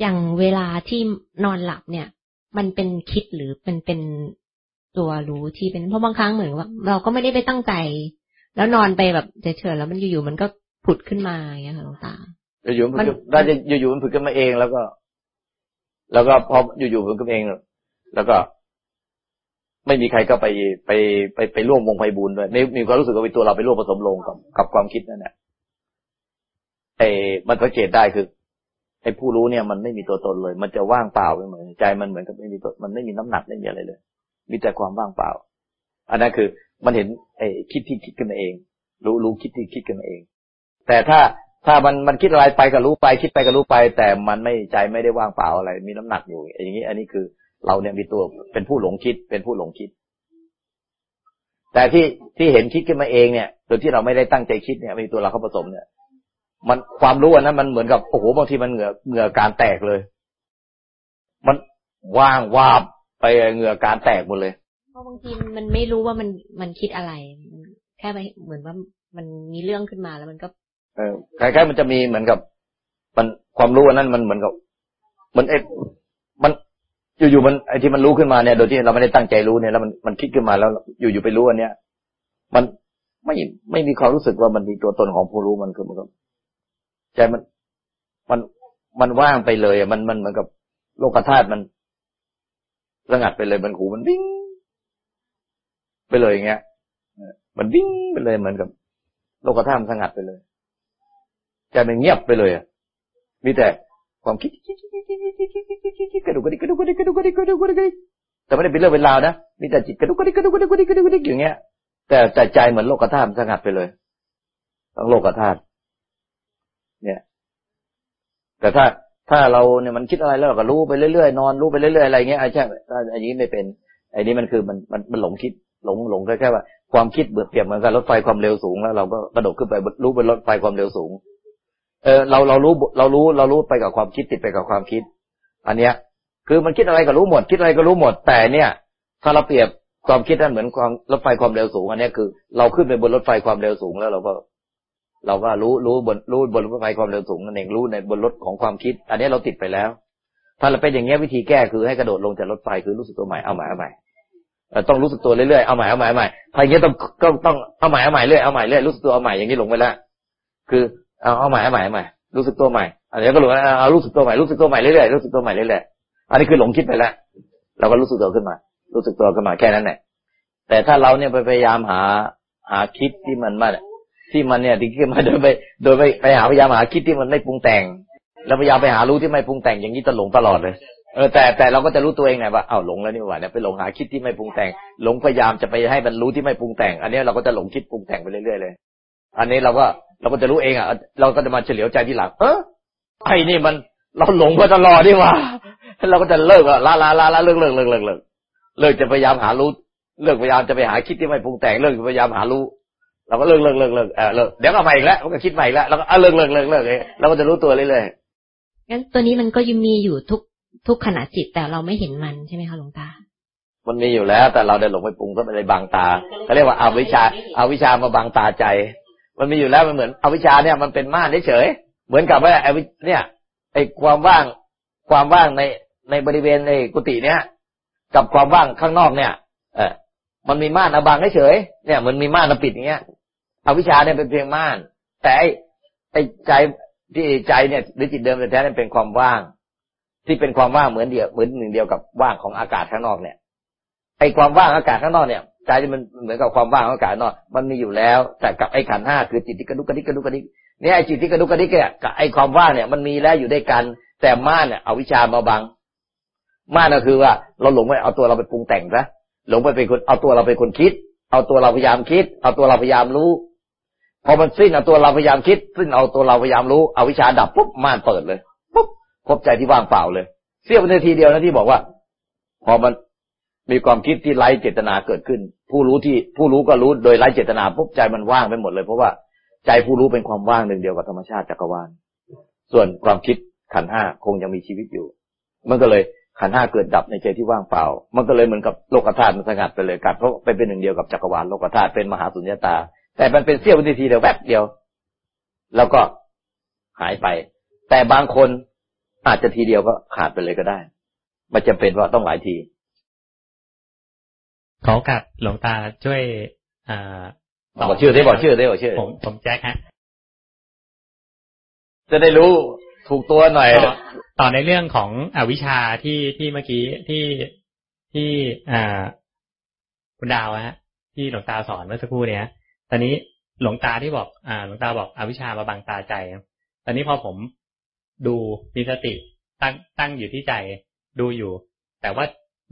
อย่างเวลาที่นอนหลับเนี่ย มันเป็นคิดหรือเป็นเป็นตัวรู้ที่เป็นเพราะบางครั้งเหมือนว่า เราก็ไม่ได้ไปตั้งใจ แล้วนอนไปแบบเฉยๆแล้วมันอยู่ๆมันก็ผุดขึ้นมาอย่างเงี้ยค่ะหลวงตา อยู่ๆมันน่าจะอยู่ๆมันผุดขึ้นมาเองแล้วก็ แล้วก็พออยู่ๆมันก็เอง แล้วก็ ไม่มีใครก็ไปไปไปไปร่วมวงไพบูลด้วยไม่มีความรู้สึกว่าเป็นตัวเราไปร่วมผสมลงกับกับความคิดนั่นแหละไอ้มันสังเกตได้คือไอ้ผู้รู้เนี่ยมันไม่มีตัวตนเลย มันจะว่างเปล่าไปเหมือนใจมันเหมือนกับไม่มีตัวมันไม่มีน้ำหนักไม่มีอะไรเลย มีแต่ความว่างเปล่า อันนั้นคือ มันเห็นไอ้คิดที่คิดกันมาเอง รู้รู้คิดที่คิดกันมาเอง แต่ถ้า ถ้ามันมันคิดอะไรไปก็รู้ไป คิดไปก็รู้ไป แต่มันไม่ใจไม่ได้ว่างเปล่าอะไร มีน้ำหนักอยู่ อย่างนี้ อันนี้คือเราเนี่ยมีตัวเป็นผู้หลงคิด เป็นผู้หลงคิด แต่ที่ที่เห็นคิดขึ้นมาเองเนี่ยโดยที่เราไม่ได้ตั้งใจคิดเนี่ยมีตัวเราเข้าผสมเนี่ย มันความรู้อันนั้นมันเหมือนกับโอ้โหบางทีมันเหงื่อเหงื่อการแตกเลย มันว่างวาบไปเหงื่อการแตกหมดเลยเพราะบางทีมันไม่รู้ว่ามันมันคิดอะไร แค่ไปเหมือนว่ามันมีเรื่องขึ้นมาแล้วมันก็ เออคล้ายๆมันจะมีเหมือนกับ มันความรู้อันนั้นมันเหมือนกับ มันเอมันอยู่ๆมันไอ้ที่มันรู้ขึ้นมาเนี่ย โดยที่เราไม่ได้ตั้งใจรู้เนี่ยแล้วมันมันคิดขึ้นมาแล้วอยู่ๆไปรู้อันเนี้ย มันไม่ไม่มีความรู้สึกว่ามันมีตัวตนของผู้รู้มันคือมันก็ใจมันมันมันว่างไปเลยอะมันมันเหมือนกับโลกธาตุมันระงัดไปเลยมันหูมันวิ่งไปเลยอย่างเงี้ยมันวิ่งไปเลยเหมือนกับ โลกธาตุมันสงัดไปเลย ใจมันเงียบไปเลยมีแต่ความคิดกระดูกกระดิกกระดูกกระดิกกระดูกกระดิกกระดูกกระดิกแต่ไม่ได้เป็นเรื่องเป็นราวนะมีแต่จิตกระดูกกระดิกกระดูกกระดิกกระดิกกระดูกกระดิกอย่างเงี้ย แต่แต่ใจเหมือนโลกธาตุสงัดไปเลยทั้งโลกธาตุเนี่ย แต่ถ้าถ้าเราเนี่ยมันคิดอะไรแล้วก็รู้ไปเรื่อยๆนอนรู้ไปเรื่อยๆอะไรเงี้ยไอ้ใช่อันนี้ไม่เป็นไอ้นี้มันคือมันมันมันหลงคิดหลงหลงแค่แค่ว่าความคิดเบื่อเปรียบเหมือนกับรถไฟความเร็วสูงแล้วเราก็กระโดดขึ้นไปรู้บนรถไฟความเร็วสูง เออเราเรารู้เรารู้เรารู้ไปกับความคิดติดไปกับความคิด อันเนี้ย คือมันคิดอะไรก็รู้หมด คิดอะไรก็รู้หมด แต่เนี่ย ถ้าเราเปรียบความคิดนั้นเหมือนความรถไฟความเร็วสูงอันนี้คือ เราขึ้นไปบนรถไฟความเร็วสูงแล้วเราก็เราก็รู้รู้บนรู้บนรถไฟความเร็วสูงนั่นเองรู้ในบนรถของความคิด อันนี้เราติดไปแล้ว ถ้าเราเป็นอย่างเงี้ยวิธีแก้คือให้กระโดดลงจากรถไฟคือรู้สึกตัวใหม่เอาใหม่เอาใหม่ต้องรู้สึกตัวเรื่อยๆเอาใหม่เอาใหม่เอาใหม่ถ้าอย่างนี้ยต้องต้องต้องเอาใหม่เอาใหม่เรื่อยเอาใหม่เรื่อยรู้สึกตัวเอาใหม่อย่างนี้หลงไปแล้วคือ เอาเอาใหม่เอาใหม่เอาใหม่รู้สึกตัวใหม่อันนี้ก็หลงเอารู้สึกตัวใหม่รู้สึกตัวใหม่เรื่อยๆรู้สึกตัวใหม่เรื่อยๆอันนี้คือหลงคิดไปแล้วเราก็รู้สึกตัวขึ้นมา รู้สึกตัวขึ้นมาแค่นั้นแหละแต่ถ้าเราเนี่ยไปพยายามหาหาคิดที่มันมาที่มันเนี่ยที่ขึ้นมาโดยไปโดยไปไปหาพยายามหาคิดที่มันไม่ปรุงแต่ง แล้วพยายามไปหารู้ที่ไม่ปรุงแต่งอย่างนี้จะหลงตลอดเลยเออแต่แต่เราก็จะรู้ตัวเองไงว่าเอ้าหลงแล้วนี่หว่าเนี่ยไปหลงหาคิดที่ไม่ปรุงแต่ง หลงพยายามจะไปให้บรรลุที่ไม่ปรุงแต่ง อันนี้เราก็จะหลงคิดปรุงแต่งไปเรื่อยๆเลย อันนี้เราก็ เราก็จะรู้เองอะ เราก็จะมาเฉลียวใจที่หลัง เออไอ้นี่มันเราหลงมาตลอดดีว่าเราก็จะเลิกอะละละละละเลิกเลิกเลิกเลิกเลิกเลิกจะพยายามหารู้เลิกพยายามจะไปหาจิตที่ไม่ปรุงแต่งเลิกพยายามหารู้เราก็เลิกเลิกเลิกเลิกเออเลิกเดี๋ยวก็มาอีกแล้วมันก็คิดใหม่แล้วเราก็เลิกเลิกเลิกเลิกเราก็จะรู้ตัวเรื่อยๆงั้นตัวนี้มันก็ยังมีอยู่ทุกทุกขณะจิตแต่เราไม่เห็นมันใช่ไหมคะหลวงตา มันมีอยู่แล้ว แต่เราได้หลงไปปรุงก็ไปเลยบังตาเขาเรียกว่าอวิชชาอวิชชามาบังตาใจ มันมีอยู่แล้วมันเหมือนอวิชชาเนี่ยมันเป็นม่านเฉยเหมือนกับว่าไอ้เนี่ยไอ้ความว่างความว่างในในบริเวณในกุฏิเนี่ย กับความว่างข้างนอกเนี่ย เออมันมีม่านอาบังเฉยเนี่ยมันมีม่านปิดอย่างเงี้ยอวิชาเนี่ยเป็นเพียงม่าน แต่ไอ้ไอ้ใจที่ใจเนี่ยหรือจิตเดิมแท้ๆเนี่ยเป็นความว่าง ที่เป็นความว่างเหมือนเดียวเหมือนหนึ่งเดียวกับว่างของอากาศข้างนอกเนี่ย ไอ้ความว่างอากาศข้างนอกเนี่ยใจมันเหมือนกับความว่างอากาศนอกมันมีอยู่แล้ว แต่กับไอ้ขันห้าคือจิตที่กระดุกกระดิกกระดุกกระดิกเนี่ยไอ้จิตที่กระดุกกระดิกเนี่ยกับไอ้ความว่างเนี่ยมันมีแล้วอยู่ด้วยกัน แต่ม่านเนี่ยเอาวิชามาบัง ม่านก็คือว่าเราหลงไปเอาตัวเราไปปรุงแต่งซะหลงไปเป็นคนเอาตัวเราเป็นคนคิด เอาตัวเราพยายามคิด เอาตัวเราพยายามรู้ พอมันสิ้นเอาตัวเราพยายามคิดสิ้นเอาตัวเราพยายามรู้เอาวิชาดับปุ๊บม่านเปิดเลยปุ๊บพบใจที่ว่างเปล่าเลย เสี้ยวนาทีเดียวนะที่บอกว่า พอมัน มีความคิดที่ไร้เจตนาเกิดขึ้น ผู้รู้ที่ผู้รู้ก็รู้โดยไร้เจตนาปุ๊บใจมันว่างไปหมดเลย เพราะว่าใจผู้รู้เป็นความว่างหนึ่งเดียวกับธรรมชาติจักรวาล ส่วนความคิดขันห้าคงยังมีชีวิตอยู่ มันก็เลยขันห้าเกิดดับในใจที่ว่างเปล่า มันก็เลยเหมือนกับโลกธาตุมันสงัดไปเลยกัดเพราะไปเป็นหนึ่งเดียวกับจักรวาลโลกธาตุเป็นมหาสุญญตา แต่มันเป็นเสี้ยววินาทีเดียวแวบเดียว แล้วก็หายไป แต่บางคนอาจจะทีเดียวก็ขาดไปเลยก็ได้ มันจำเป็นว่าต้องหลายที ขอกับหลวงตาช่วยอ่าบอกชื่อได้บอกชื่อได้บอกชื่อ ผมผมแจ็คฮะ จะได้รู้ถูกตัวหน่อย ต่อในเรื่องของอวิชาที่ที่เมื่อกี้ที่ที่อ่าคุณดาวฮะ ที่หลวงตาสอนเมื่อสักครู่เนี้ยตอนนี้หลวงตาที่บอก อ่า หลวงตาบอกอวิชามาบังตาใจตอนนี้พอผมดูมีสติตั้งตั้งอยู่ที่ใจดูอยู่ แต่ว่า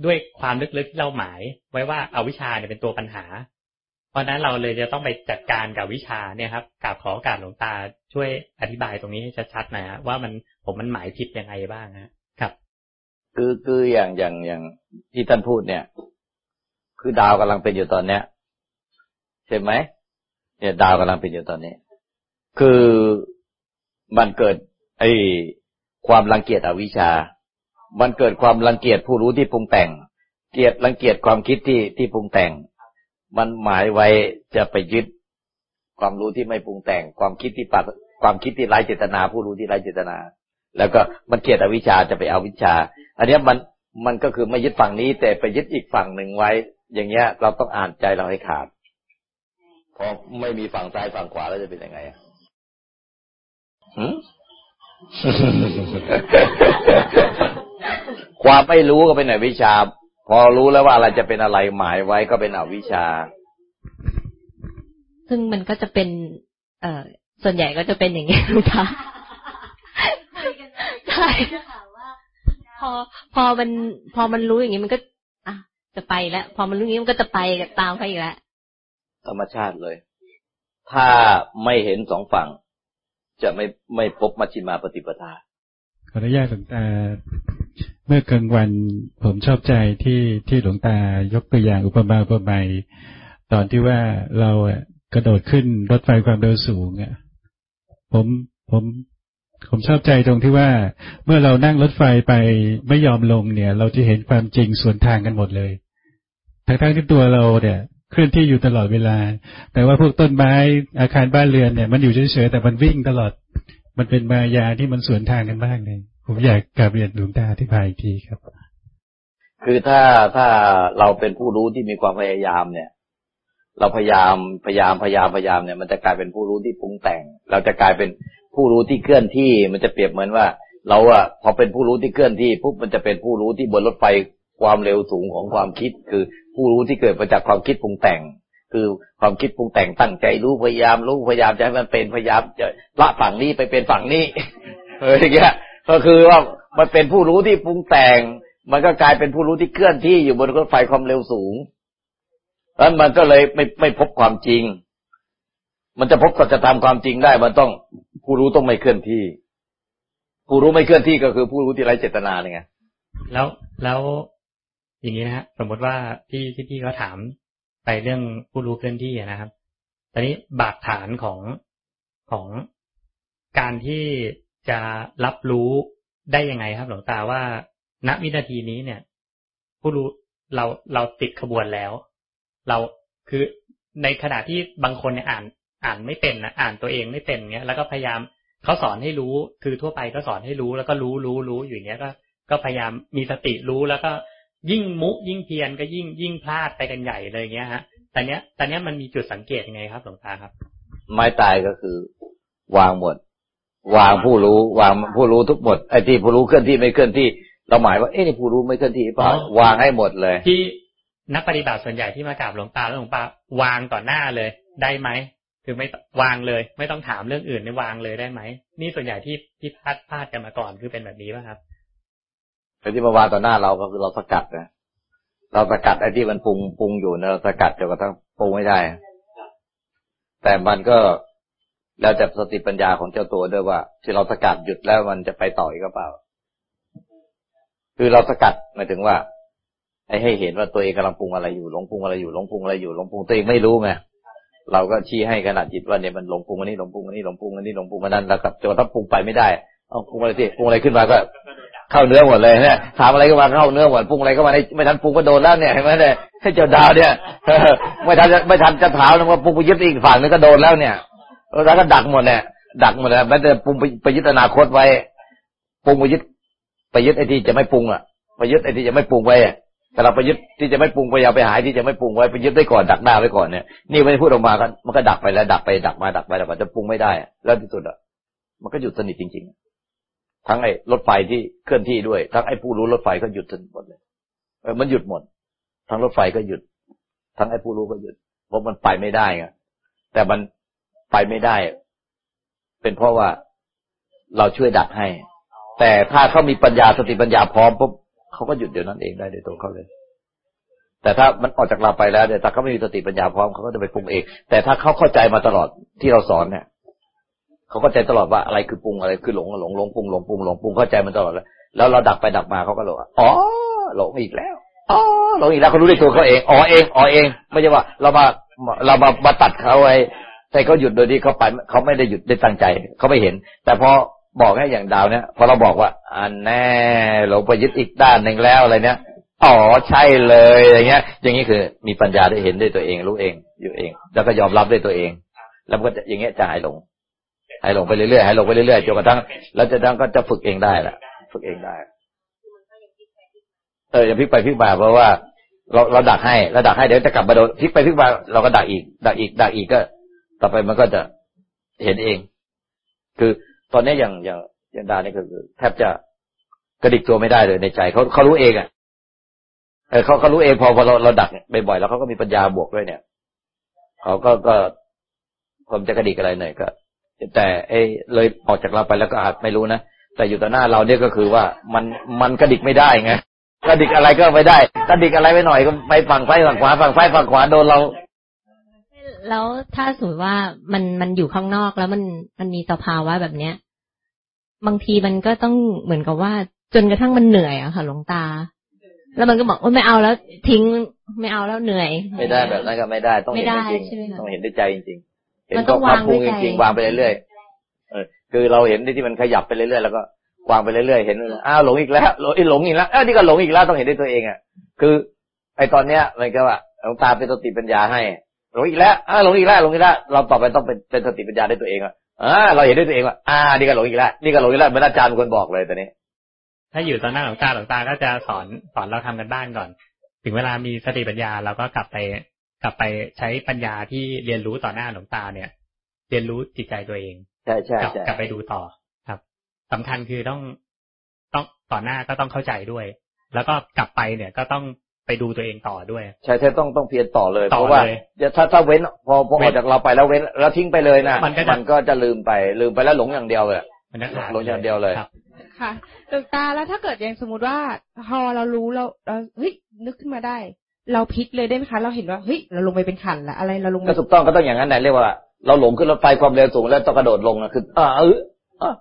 ด้วยความลึกๆที่เราหมายไว้ว่าอาวิชาเนี่ยเป็นตัวปัญหา เพราะนั้นเราเลยจะต้องไปจัดการกับวิชาเนี่ยครับกราบขอการหลวงตาช่วยอธิบายตรงนี้ให้ชัดๆหน่อยว่ามันผมมันหมายผิดยังไงบ้างนะครับ คือคืออย่างอย่างอย่างที่ท่านพูดเนี่ย คือดาวกำลังเป็นอยู่ตอนเนี้ยใช่ไหมเนี่ยดาวกำลังเป็นอยู่ตอนนี้ คือมันเกิด ไอ้ความรังเกียจอวิชา มันเกิดความรังเกียจผู้รู้ที่ปรุงแต่ง เกียดรังเกียจความคิดที่ที่ปรุงแต่ง มันหมายไว้จะไปยึด ความรู้ที่ไม่ปรุงแต่ง ความคิดที่ปัดความคิดที่ไร้เจตนา ผู้รู้ที่ไร้เจตนา แล้วก็มันเกียดอวิชาจะไปเอาวิชา อันนี้มันมันก็คือไม่ยึดฝั่งนี้ แต่ไปยึดอีกฝั่งหนึ่งไว้ อย่างเงี้ย เราต้องอ่านใจเราให้ขาดพอไม่มีฝั่งซ้ายฝั่งขวาแล้วจะเป็นยังไงอะ ความไม่รู้ก็เป็นอวิชชา พอรู้แล้วว่าอะไรจะเป็นอะไรหมายไว้ก็เป็นอวิชชา ซึ่งมันก็จะเป็น เอ่อ ส่วนใหญ่ก็จะเป็นอย่างนี้ลูกค้าใช่พอพอมัน พอมันรู้อย่างนี้มันก็อะจะไปแล้วพอมันรู้อย่างนี้มันก็จะไปตามไปอีกแล้วธรรมชาติเลย ถ้าไม่เห็นสองฝั่ง จะไม่ไม่พบมัชฌิมาปฏิปทาขออนุญาตหลวงตา เมื่อกลางวันผมชอบใจที่ที่หลวงตายกตัวอย่างอุปมาอุปไมยตอนที่ว่าเรากระโดดขึ้นรถไฟความเร็วสูงอะผมผมผมชอบใจตรงที่ว่าเมื่อเรานั่งรถไฟไปไม่ยอมลงเนี่ย เราจะเห็นความจริงสวนทางกันหมดเลยทั้งทั้งที่ตัวเราเนี่ยเคลื่อนที่อยู่ตลอดเวลา แต่ว่าพวกต้นไม้อาคารบ้านเรือนเนี่ย มันอยู่เฉยๆแต่มันวิ่งตลอด มันเป็นมายาที่มันสวนทางกันมากเลย ผมอยากกลับเรียนหลวงตาที่พายอีกทีครับ คือถ้าถ้าเราเป็นผู้รู้ที่มีความพยายามเนี่ย เราพยายามพยายามพยายามพยายามเนี่ย มันจะกลายเป็นผู้รู้ที่ปรุงแต่ง เราจะกลายเป็นผู้รู้ที่เคลื่อนที่ มันจะเปรียบเหมือนว่า เราอะพอเป็นผู้รู้ที่เคลื่อนที่ปุ๊บมันจะเป็นผู้รู้ที่บนรถไฟความเร็วสูงของความคิด คือผู้รู้ที่เกิดมาจากความคิดปรุงแต่ง คือความคิดปรุงแต่งตั้งใจรู้พยายามรู้พยายามจะให้มันเป็นพยายามจะละฝั่งนี้ไปเป็นฝั่งนี้เอออย่างเงี้ย ก็คือว่ามันเป็นผู้รู้ที่ปรุงแต่ง มันก็กลายเป็นผู้รู้ที่เคลื่อนที่อยู่บนรถไฟความเร็วสูงแล้วมันก็เลยไม่ไม่พบความจริง มันจะพบสัจธรรมความจริงได้ มันต้องผู้รู้ต้องไม่เคลื่อนที่ ผู้รู้ไม่เคลื่อนที่ก็คือผู้รู้ที่ไร้เจตนาเนี่ยไงแล้วแล้วอย่างนี้นะฮะสมมติว่าที่ที่พี่เขาถามไปเรื่องผู้รู้เคลื่อนที่นะครับ ตอนนี้บาดฐานของของการที่ จะรับรู้ได้ยังไงครับหลวงตาว่า ณวินาทีนี้เนี่ย ผู้รู้เราเราติดขบวนแล้ว เราคือในขณะที่บางคนเนี่ยอ่านอ่านไม่เป็นนะอ่านตัวเองไม่เป็นเงี้ยแล้วก็พยายามเขาสอนให้รู้ คือทั่วไปก็สอนให้รู้แล้วก็รู้รู้รู้อยู่เงี้ยก็ ก็พยายามมีสติรู้แล้วก็ยิ่งมุยิ่งเพียนก็ยิ่งยิ่งพลาดไปกันใหญ่เลยเงี้ยฮะแต่เนี้ยแต่เนี้ยมันมีจุดสังเกตยังไงครับหลวงตาครับ ไม้ตายก็คือ วางหมด วางผู้รู้ วางผู้รู้ทุกหมดไอ้ที่ผู้รู้เคลื่อนที่ไม่เคลื่อนที่ เราหมายว่าเอ๊ะนี่ผู้รู้ไม่เคลื่อนที่เปล่าวางให้หมดเลย ที่นักปฏิบัติส่วนใหญ่ที่มากราบหลวงตาแล้วหลวงตาวางต่อหน้าเลย ได้ไหมคือไม่วางเลย ไม่ต้องถามเรื่องอื่นในวางเลยได้ไหมนี่ส่วนใหญ่ที่ที่พลาดพลาดกันมาก่อนคือเป็นแบบนี้ป่ะครับไอ้ที่มาวางต่อหน้าเราก็คือเราสกัดนะเราสกัดไอ้ที่มันปรุงปรุงอยู่นะเราสกัดจนกระทั่งปรุงไม่ได้ แต่มันก็ แล้วแต่สติปัญญาของเจ้าตัวด้วยว่า ที่เราสกัดหยุดแล้วมันจะไปต่ออีกหรือเปล่า คือเราสกัดหมายถึงว่าให้ให้เห็นว่าตัวเองกำลังปรุงอะไรอยู่หลงปรุงอะไรอยู่หลงปรุงอะไรอยู่หลงปรุงตัวเองไม่รู้ไงเราก็ชี้ให้ขนาดจิตว่าเนี่ยมันหลงปรุงอันนี้หลงปรุงอันนี้หลงปรุงอันนี้หลงปรุงอันนั้นแล้วกับจนถ้าปรุงไปไม่ได้เอาปรุงอะไรสิปรุงอะไรขึ้นมาก็ เข้าเนื้อหมดเลยเนี่ยถามอะไรก็มาเข้าเนื้อหมดปรุงอะไรก็มาไม่ทันปรุงก็โดนแล้วเนี่ยเห็นไหมเนี่ยให้เจ้าดาวเนี่ยไม่ทันไม่ทันจะถามนะว่าปรุงไปยึดอีกฝั่งนึงก็โดนแล้วเนี่ย แล้วก็ดักหมดเนี่ยดักหมดเลยแม้แต่ปรุงไปยึดอนาคตไว้ปรุงไปยึดไปยึดไอ้ที่จะไม่ปรุงอะไปยึดไอ้ที่จะไม่ปรุงไว้แต่เราไปยึดที่จะไม่ปรุงพยายามไปหายที่จะไม่ปรุงไว้ไปยึดได้ก่อนดักหน้าไว้ก่อนเนี่ยนี่ไม่ได้พูดออกมาก็มันก็ดักไปแล้วดักไปดักมาดักไปดักมาจะปรุงไม่ได้ แล้วที่สุดอะมันก็หยุดสนิทจริง ๆ ทั้งไอ้รถไฟที่เคลื่อนที่ด้วย ทั้งไอ้ผู้รู้รถไฟก็หยุดสนิทหมดเลยเออมันหยุดหมด ทั้งรถไฟก็หยุด ทั้งไอ้ผู้รู้ก็หยุดเพราะมันไปไม่ได้ไงแต่มัน ไปไม่ได้ เป็นเพราะว่าเราช่วยดักให้ แต่ถ้าเขามีปัญญาสติปัญญาพร้อมปุ๊บเขาก็หยุดเดี๋ยวนั้นเองได้โดยตัวเขาเลย แต่ถ้ามันออกจากเราไปแล้วเนี่ยถ้าเขาไม่มีสติปัญญาพร้อมเขาก็จะไปปรุงเอง แต่ถ้าเขาเข้าใจมาตลอดที่เราสอนเนี่ยเขาก็ใจตลอดว่าอะไรคือปรุงอะไรคือหลงหลงหลงปรุงหลงปรุงหลงปรุงเข้าใจมันตลอดแล้วแล้วเราดักไปดักมาเขาก็หลงอ๋อหลงอีกแล้วอ๋อหลงอีกแล้วเขารู้ได้ตัวเขาเองอ๋อเองอ๋อเอง ไม่ใช่ว่า เรามาเรามามาตัดเขาไว้ แต่เขาหยุดโดยที่เขาไปเขาไม่ได้หยุดได้ตั้งใจเขาไม่เห็น แต่พอบอกให้อย่างดาวเนี่ยพอเราบอกว่า อันแน่หลงไปยึดอีกด้านหนึ่งแล้วอะไรเนี้ยอ๋อใช่เลยอย่างเงี้ย อย่างนี้คือมีปัญญาได้เห็นด้วยตัวเองรู้เอง อยู่เอง แล้วก็ยอมรับด้วยตัวเอง แล้วก็อย่างเงี้ยจะหายหลงให้ลงไปเรื่อยๆให้ลงไปเรื่อยๆจนกระทั่งเราจะดังก็จะฝึกเองได้แหละฝึกเองได้ เอออย่าพลิกไปพลิกมาเพราะว่า เราเราดักให้เราดักให้เดี๋ยวจะกลับมาโดนพลิกไปพลิกมาเราก็ดักอีก ดักอีกดักอีกก็ ต่อไปมันก็จะเห็นเอง คือตอนนี้อย่างอย่างอย่างดานี่คือแทบจะกระดิกตัวไม่ได้เลยในใจเขาเขารู้เองอะเออเขาเขารู้เองพอพอเราเราดักบ่อยๆแล้วเขาก็มีปัญญาบวกด้วยเนี่ยเขาก็ก็ผมจะกระดิกอะไรหน่อยก็แต่เอ้เลยออกจากเราไปแล้วก็อาจไม่รู้นะแต่อยู่ต่อหน้าเราเนี่ยก็คือว่ามันมันกระดิกไม่ได้ไงกระดิกอะไรก็ไม่ได้กระดิกอะไรไปหน่อยก็ไปฝั่งซ้ายฝั่งขวาฝั่งซ้ายฝั่งขวาโดนเรา แล้วถ้าสมมติว่ามันมันอยู่ข้างนอกแล้วมันมันมีสภาวะแบบเนี้ย บางทีมันก็ต้องเหมือนกับว่า จนกระทั่งมันเหนื่อยอะค่ะหลวงตา แล้วมันก็บอกว่าไม่เอาแล้วทิ้งไม่เอาแล้วเหนื่อย ไม่ได้แบบนั้นก็ไม่ได้ต้องเห็นจริงต้องเห็นด้วยใจจริงๆเห็นก็ความพุงจริงๆวางไปเรื่อยๆเออคือเราเห็นที่มันขยับไปเรื่อยๆแล้วก็วางไปเรื่อยๆเห็นอ้าวหลงอีกแล้วหลงอีหลงอีกแล้วเอ้านี่ก็หลงอีกแล้วต้องเห็นด้วยตัวเองอะคือ ไอ้ตอนเนี้ยมันก็ว่าหลวงตาเป็นสติปัญญาให้ หลงอีกแล้วอ้าหลงอีกแล้วหลงอีกแล้วเราต่อไปต้องเป็นเป็นสติปัญญาด้วยตัวเองอะอ่าเราเห็นด้วยตัวเองว่าอ่านี่ก็หลงอีกแล้วนี่ก็หลงอีกแล้วเหมือนอาจารย์คนบอกเลยตอนนี้ ถ้าอยู่ตอนหน้าหลวงตาหลวงตาก็จะสอนสอนเราทำกันบ้านก่อน ถึงเวลามีสติปัญญาเราก็กลับไปกลับไปใช้ปัญญาที่เรียนรู้ต่อหน้าหลวงตาเนี่ย เรียนรู้จิตใจตัวเองใช่ใช่กลับไปดูต่อครับสำคัญคือต้องต้องต่อหน้าก็ต้องเข้าใจด้วย แล้วก็กลับไปเนี่ยก็ต้อง ไปดูตัวเองต่อด้วย ใช่ใช่ต้องต้องเพียรต่อเลย เพราะว่าถ้าถ้าเว้นพอพอออกจากเราไปแล้วเว้นแล้วทิ้งไปเลยนะมันมันก็จะลืมไปลืมไปแล้วหลงอย่างเดียวเลยมันหลงอย่างเดียวเลยค่ะดวงตาแล้วถ้าเกิดอย่างสมมติว่าพอเรารู้เราเราเฮ้ยนึกขึ้นมาได้ เราพลิกเลยได้ไหมคะ เราเห็นว่าเฮ้ยเราลงไปเป็นขันละอะไรเราลงก็ถูกต้องก็ต้องอย่างนั้นแหละเรียกว่า เราหลงขึ้นรถไฟความเร็วสูงแล้วต้องกระโดดลงนะคืออ่าเออ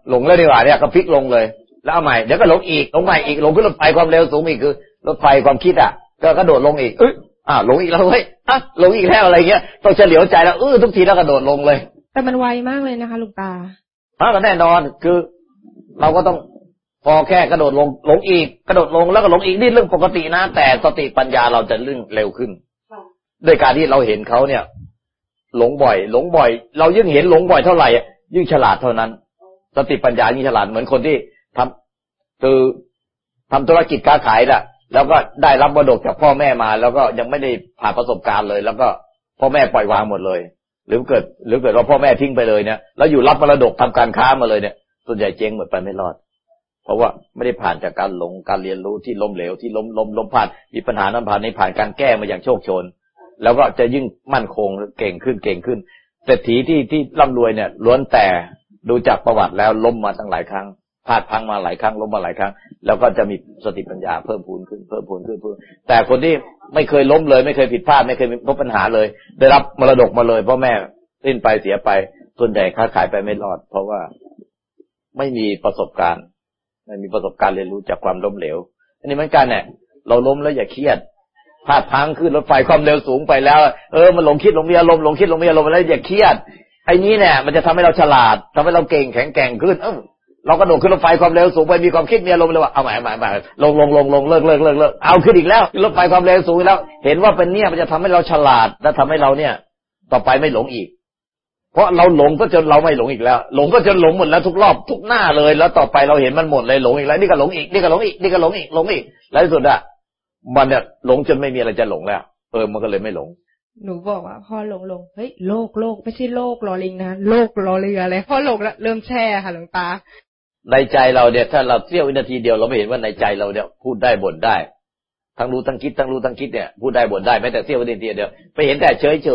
หลงแล้วดีกว่าเนี่ยก็พลิกลงเลย แล้วเอาใหม่เดี๋ยวก็ลงอีกลงใหม่อีกลงขึ้นรถไฟความเร็วสูงอีกคือรถไฟความคิดอะ ก็กระโดดลงอีกเอ้ยอ่าลงอีกแล้วเฮ้ยอะลงอีกแล้วอะไรเงี้ยต้องเฉลียวใจแล้วเออทุกทีแล้วกระโดดลงเลย แต่มันไวมากเลยนะคะลุงตาอ่าก็แน่นอนคือ เราก็ต้องพอแค่กระโดดลงลงอีก กระโดดลงแล้วก็ลงอีกนี่เรื่องปกตินะ แต่สติปัญญาเราจะเรื่องเร็วขึ้นด้วยการที่เราเห็นเขาเนี่ย หลงบ่อย หลงบ่อย เรายิ่งเห็นหลงบ่อยเท่าไหร่ยิ่งฉลาดเท่านั้น สติปัญญายิ่งฉลาดเหมือนคนที่ทำคือทำธุรกิจค้าขายแหละ แล้วก็ได้รับมรดกจากพ่อแม่มา แล้วก็ยังไม่ได้ผ่านประสบการณ์เลย แล้วก็พ่อแม่ปล่อยวางหมดเลย หรือเกิด หรือเกิดว่าพ่อแม่ทิ้งไปเลยเนี่ยแล้วอยู่รับมรดกทำการค้ามาเลยเนี่ยส่วนใหญ่เจ๊งหมดไปไม่รอด เพราะว่าไม่ได้ผ่านจากการหลงการเรียนรู้ที่ล้มเหลวที่ล้มล้มล้มผ่านมีปัญหานั้นผ่านในผ่านการแก้มาอย่างโชคชน แล้วก็จะยิ่งมั่นคงเก่งขึ้นเก่งขึ้นเศรษฐีที่ที่ร่ำรวยเนี่ยล้วนแต่ดูจากประวัติแล้วล้มมาตั้งหลายครั้งพลาดพังมาหลายครั้งล้มมาหลายครั้ง แล้วก็จะมีสติปัญญาเพิ่มพูนขึ้นเพิ่มพูนขึ้นเพิ่มแต่คนที่ไม่เคยล้มเลย ไม่เคยผิดพลาดไม่เคยพบปัญหาเลย ได้รับมรดกมาเลยพ่อแม่สิ้นไปเสียไปส่วนใหญ่ค้าขายไปไม่รอด เพราะว่าไม่มีประสบการณ์ ไม่มีประสบการณ์เรียนรู้จากความล้มเหลว อันนี้เหมือนกันเนี่ยเราล้มแล้วอย่าเครียดพลาดพังขึ้นรถไฟความเร็วสูงไปแล้ว เออมันหลงคิดหลงมีอารมณ์หลงคิดหลงมีอารมณ์แล้วอย่าเครียดไอ้นี้เนี่ยมันจะทำให้เราฉลาดทำให้เราเก่งแข็งแกร่งขึ้น เออ เรากระโดดขึ้นรถไฟความเร็วสูงไปมีความคิดมีอารมณ์เลยว่าเอาใหม่ใหม่ใหม่ลงลงลงลงเลิกเลิกเลิกเลิกเอาขึ้นอีกแล้วรถไฟความเร็วสูงแล้ว เห็นว่าเป็นเนี่ยมันจะทำให้เราฉลาดและทำให้เราเนี่ย ต่อไปไม่หลงอีก เพราะเราหลงก็จนเราไม่หลงอีกแล้ว หลงก็จนหลงหมดแล้วทุกรอบทุกหน้าเลย แล้วต่อไปเราเห็นมันหมดเลยหลงอีกแล้วนี่ก็หลงอีกนี่ก็หลงอีกนี่ก็หลงอีกหลงอีก แล้วที่สุดอะมันเนี่ยหลงจนไม่มีอะไรจะหลงแล้ว เออมันก็เลยไม่หลงหนูบอกว่าพอหลงลงเฮ้ยโลกโลกไม่ใช่โลกรอลิงนะโลกรอเรืออะไรพอหลงแล้วเริ่มแช่ค่ะหลวงตา ในใจเราเนี่ยถ้าเราเสี้ยววินาทีเดียวเราไม่เห็นว่าในใจเราเนี่ยพูดได้บ่นได้ ทั้งรู้ทั้งคิดทั้งรู้ทั้งคิดเนี่ยพูดได้บ่นได้แม้แต่เสี้ยววินาทีเดียวไปเห็นแต่เฉยเฉ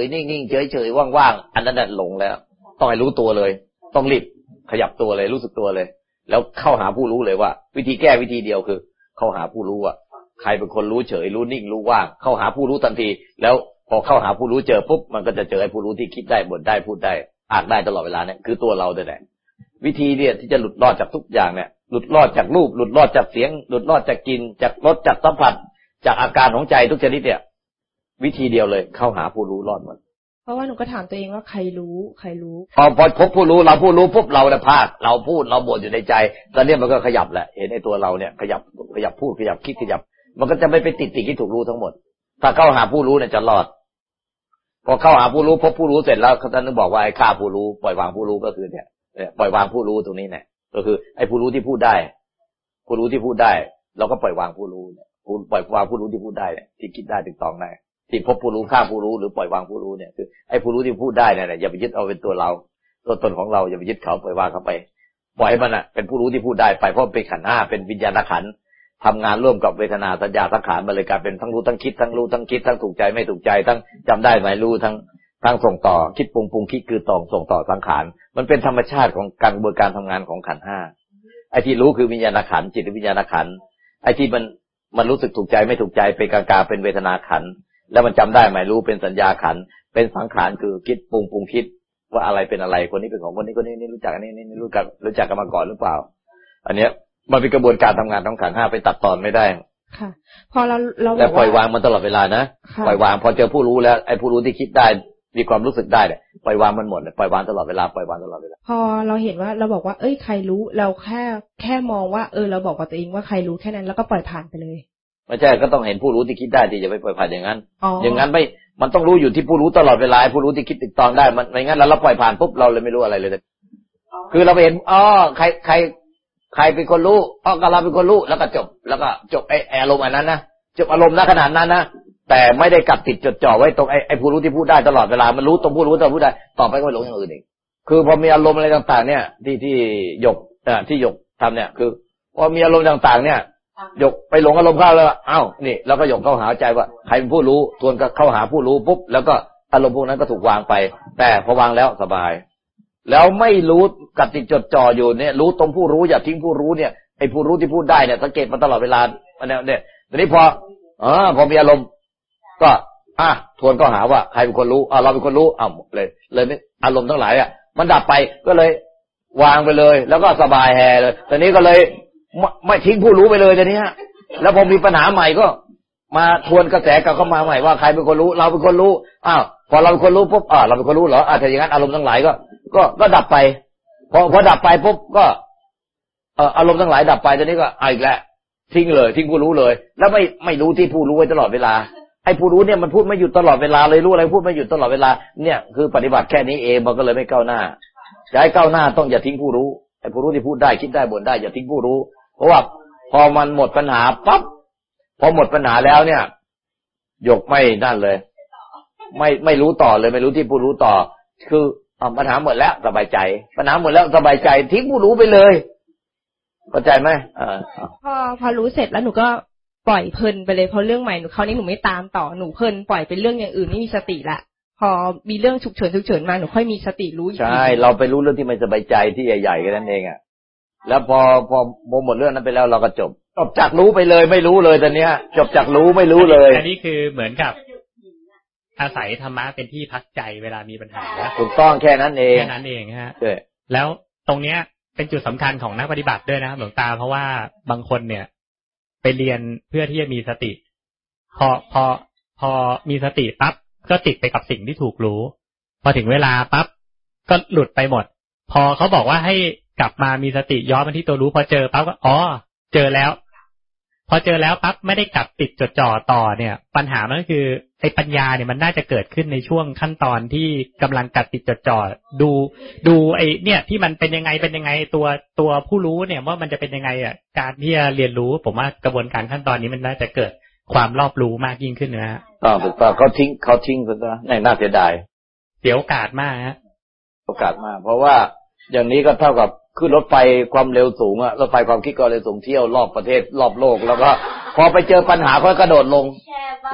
ยนิ่งนิ่งเฉยเฉยว่างๆอันนั้นหลงแล้ว ต้องให้รู้ตัวเลย ต้องรีบขยับตัวเลยรู้สึกตัวเลย แล้วเข้าหาผู้รู้เลยว่า วิธีแก้วิธีเดียวคือ เข้าหาผู้รู้ว่าใครเป็นคนรู้เฉยรู้นิ่งรู้ว่างเข้าหาผู้รู้ทันที แล้วพอเข้าหาผู้รู้เจอปุ๊บมันก็จะเจอไอ้ผู้รู้ที่คิดได้บ่นได้พูดได้อ่านได้ตลอดเวลาเนี่ยคือตัวเราแหละ วิธีเนี่ยที่จะหลุดรอดจากทุกอย่างเนี่ย หลุดรอดจากรูป หลุดรอดจากเสียง หลุดรอดจากกินจากรสจากสัมผัส จากอาการของใจทุกชนิดเนี่ย วิธีเดียวเลยเข้าหาผู้รู้รอดหมดเพราะว่าหนูก็ถามตัวเองว่าใครรู้ใครรู้พอพอพบผู้รู้เราผู้รู้ปุ๊บเราเนี่ยพาดเราพูดเราบ่นอยู่ในใจ ตอนนี้มันก็ขยับแหละเห็นในตัวเราเนี่ยขยับขยับพูดขยับคิดขยับ มันก็จะไม่ไปติดติดที่ถูกรู้ทั้งหมด ถ้าเข้าหาผู้รู้เนี่ยจะรอดพอเข้าหาผู้รู้พบผู้รู้เสร็จแล้วท่านนึกบอกว่าไอ้ข้าผู้รู้ปล่อยวางผู้รู้ก็คือเนี่ย ปล่อยวางผู้รู้ตรงนี้เนี่ยก็คือ ไอ้ผู้รู้ที่พูดได้ ผู้รู้ที่พูดได้ เราก็ปล่อยวางผู้รู้ปล่อยวางผู้รู้ที่พูดได้ที่คิดได้ถึงตองได้ที่พบผู้รู้ฆ่าผู้รู้หรือปล่อยวางผู้รู้เนี่ยคือไอ้ผู้รู้ที่พูดได้เนี่ยอย่าไปยึดเอาเป็นตัวเรา ตัวตนของเราอย่าไปยึดเขาปล่อยวางเขาไป ปล่อยมันอะเป็นผู้รู้ที่พูดได้ไปเพราะเป็นขันห้าเป็นวิญญาณขันทำงานร่วมกับเวทนาสัญญาสังขารมาเลยกลายเป็นทั้งรู้ทั้งคิดทั้งรู้ทั้งคิดทั้งถูกใจไม่ถูกใจทั้งจำได้ไหมรู้ทั้ง ทั้งส่งต่อคิดปรุงปรุงคิดคือต่อส่งต่อสังขาร มันเป็นธรรมชาติของการกระบวนการทำงานของขันห้าไอ้ที่รู้คือวิญญาณขันจิตวิญญาณขันไอ้ที่มันมันรู้สึกถูกใจไม่ถูกใจเป็นกลางๆเป็นเวทนาขันแล้วมันจำได้ไหมรู้เป็นสัญญาขันเป็นสังขารคือคิดปรุงปรุงคิดว่าอะไรเป็นอะไรคนนี้เป็นของคนนี้คนนี้นี่รู้จักอันนี้นี่รู้จักรู้จักกันมาก่อนหรือเปล่า อันเนี้ยมันเป็นกระบวนการทำงานของขันห้าไปตัดตอนไม่ได้ค่ะ พอเราเราแล้วปล่อยวางมันตลอดเวลานะปล่อยวางพอเจอผู้รู้แล้วไอ้ผู้รู้ที่คิดได้ มีความรู้สึกได้เนี่ยปล่อยวางมันหมดปล่อยวางตลอดเวลาปล่อยวางตลอดเวลาพอเราเห็นว่าเราบอกว่า เอ้ยใครรู้เราแค่แค่มองว่าเออเราบอกกับตัวเองว่าใครรู้แค่นั้นแล้วก็ปล่อยผ่านไปเลยไม่ใช่ก็ต้องเห็นผู้รู้ที่คิดได้ที่จะไปปล่อยผ่านอย่างนั้น อย่างนั้นไม่มันต้องรู้อยู่ที่ผู้รู้ตลอดเวลาผู้รู้ที่คิดติดตองได้มันไม่งั้นเราเราปล่อยผ่านปุ๊บเราเลยไม่รู้อะไรเลยคือเราไปเห็นอ๋อใครใครใครเป็นคนรู้อ๋อก็เราเป็นคนรู้แล้วก็จบ แล้วก็จบไอ้อารมณ์อันนั้นนะจบอารมณ์ณขนาดนั้นนะ แต่ไม่ได้กลับติดจดจ่อไว้ตรงไอ้ไอ้ผู้รู้ที่พูดได้ตลอดเวลา มันรู้ตรงผู้รู้ตรงผู้ได้ ต่อไปก็ไม่หลงอย่างอื่นอีก คือพอมีอารมณ์อะไรต่าง ๆ เนี่ย ที่ที่หยกที่หยกทำเนี่ย คือ พอมีอารมณ์ต่าง ๆ เนี่ยหยกไปหลงอารมณ์เข้าแล้วอ้าวนี่แล้วก็หยกเข้าหาใจว่าใครเป็นผู้รู้ทวนก็เข้าหาผู้รู้ปุ๊บแล้วก็อารมณ์พวกนั้นก็ถูกวางไป แต่พอวางแล้วสบาย แล้วไม่รู้กับติดจดจ่ออยู่เนี่ย รู้ตรงผู้รู้อย่าทิ้งผู้รู้เนี่ยไอ้ผู้รู้ที่พูดได้เนี่ยสังเกตมาตลอดเวลาเนี่ยเนี่ยทีนี้พออ๋อพอมีอารมณ์ ก็ อะทวนก็หาว่าใครเป็นคนรู้อ่าเราเป็นคนรู้อ้าวเลย เลยไม่อารมณ์ทั้งหลายอะ มันดับไปก็เลยวางไปเลย แล้วก็สบายแฮเลยตอนนี้ก็เลยไม่ทิ้งผู้รู้ไปเลยแต่นี้แล้วพอมีปัญหาใหม่ก็ มาทวนกระแสกลับเข้ามาใหม่ว่าใครเป็นคนรู้ เราเป็นคนรู้อ้าวพอเราเป็นคนรู้ปุ๊บอ่าเราเป็นคนรู้เหรออ่าถ้าอย่างนั้นอารมณ์ทั้งหลายก็ ก็ก็ดับไปพอพอดับไปปุ๊บก็เอออารมณ์ทั้งหลายดับไปตอนนี้ก็อีกแล้วทิ้งเลย ทิ้งผู้รู้เลย แล้วไม่ไม่รู้ที่ผู้รู้ไว้ตลอดเวลา ไอ้ผู้รู้เนี่ยมันพูดไม่หยุดตลอดเวลาเลยรู้อะไรพูดไม่หยุดตลอดเวลาเนี่ยคือปฏิบัติแค่นี้เองมันก็เลยไม่ก้าวหน้าจะให้ก้าวหน้าต้องอย่าทิ้งผู้รู้ไอ้ผู้รู้ที่พูดได้คิดได้บ่นได้อย่าทิ้งผู้รู้ เพราะว่าพอมันหมดปัญหาปั๊บพอหมดปัญหาแล้วเนี่ยยกไม่นั่นเลย ไม่ไม่รู้ต่อเลย ไม่รู้ที่ผู้รู้ต่อ คือปัญหาหมดแล้วสบายใจ ปัญหาหมดแล้วสบายใจทิ้งผู้รู้ไปเลยเข้าใจไหมพอพอรู้เสร็จแล้วหนูก็ ปล่อยเพลินไปเลยเพราะเรื่องใหม่หนูคราวนี้หนูไม่ตามต่อหนูเพลินปล่อยเป็นเรื่องอย่างอื่นไม่มีสติละพอมีเรื่องฉุกเฉินฉุกเฉินมาหนูค่อยมีสติรู้ใช่เราไปรู้เรื่องที่มันสบายใจที่ใหญ่ๆกันนั่นเองอะแล้วพอพอหมดเรื่องนั้นไปแล้วเราก็จบ จบจากรู้ไปเลยไม่รู้เลยตอนเนี้ย จบจากรู้ไม่รู้เลยอันนี้คือเหมือนกับ อาศัยธรรมะเป็นที่พักใจเวลามีปัญหาถูกต้องแค่นั้นเองแค่นั้นเองฮะแล้วตรงเนี้ยเป็นจุดสำคัญของนักปฏิบัติด้วยนะครับหลวงตาเพราะว่าบางคนเนี่ย ไปเรียนเพื่อที่จะมีสติ พอพอพอมีสติปั๊บก็ติดไปกับสิ่งที่ถูกรู้ พอถึงเวลาปั๊บก็หลุดไปหมด พอเขาบอกว่าให้กลับมามีสติย้อนมาที่ตัวรู้ พอเจอปั๊บก็อ๋อเจอแล้ว พอเจอแล้วปั๊บไม่ได้กลับติดจดจ่อต่อเนี่ย ปัญหามันก็คือไอ้ปัญญาเนี่ยมันน่าจะเกิดขึ้นในช่วงขั้นตอนที่กำลังกัดติดจดจ่อดูดูไอ้เนี่ย ที่มันเป็นยังไงเป็นยังไงตัวตัวผู้รู้เนี่ยว่ามันจะเป็นยังไงอะการที่จะเรียนรู้ ผมว่ากระบวนการขั้นตอนนี้มันน่าจะเกิดความรอบรู้มากยิ่งขึ้นนะฮะต้องถูกต้องเขาทิ้งเขาทิ้งไปซะในน่าเสียดายเสียโอกาสมากฮะโอกาสมากเพราะว่า อย่างนี้ก็เท่ากับขึ้นรถไฟความเร็วสูงอะรถไฟความคิดก็เลยสูงเที่ยวรอบประเทศรอบโลก แล้วก็ พอไปเจอปัญหาก็กระโดดลง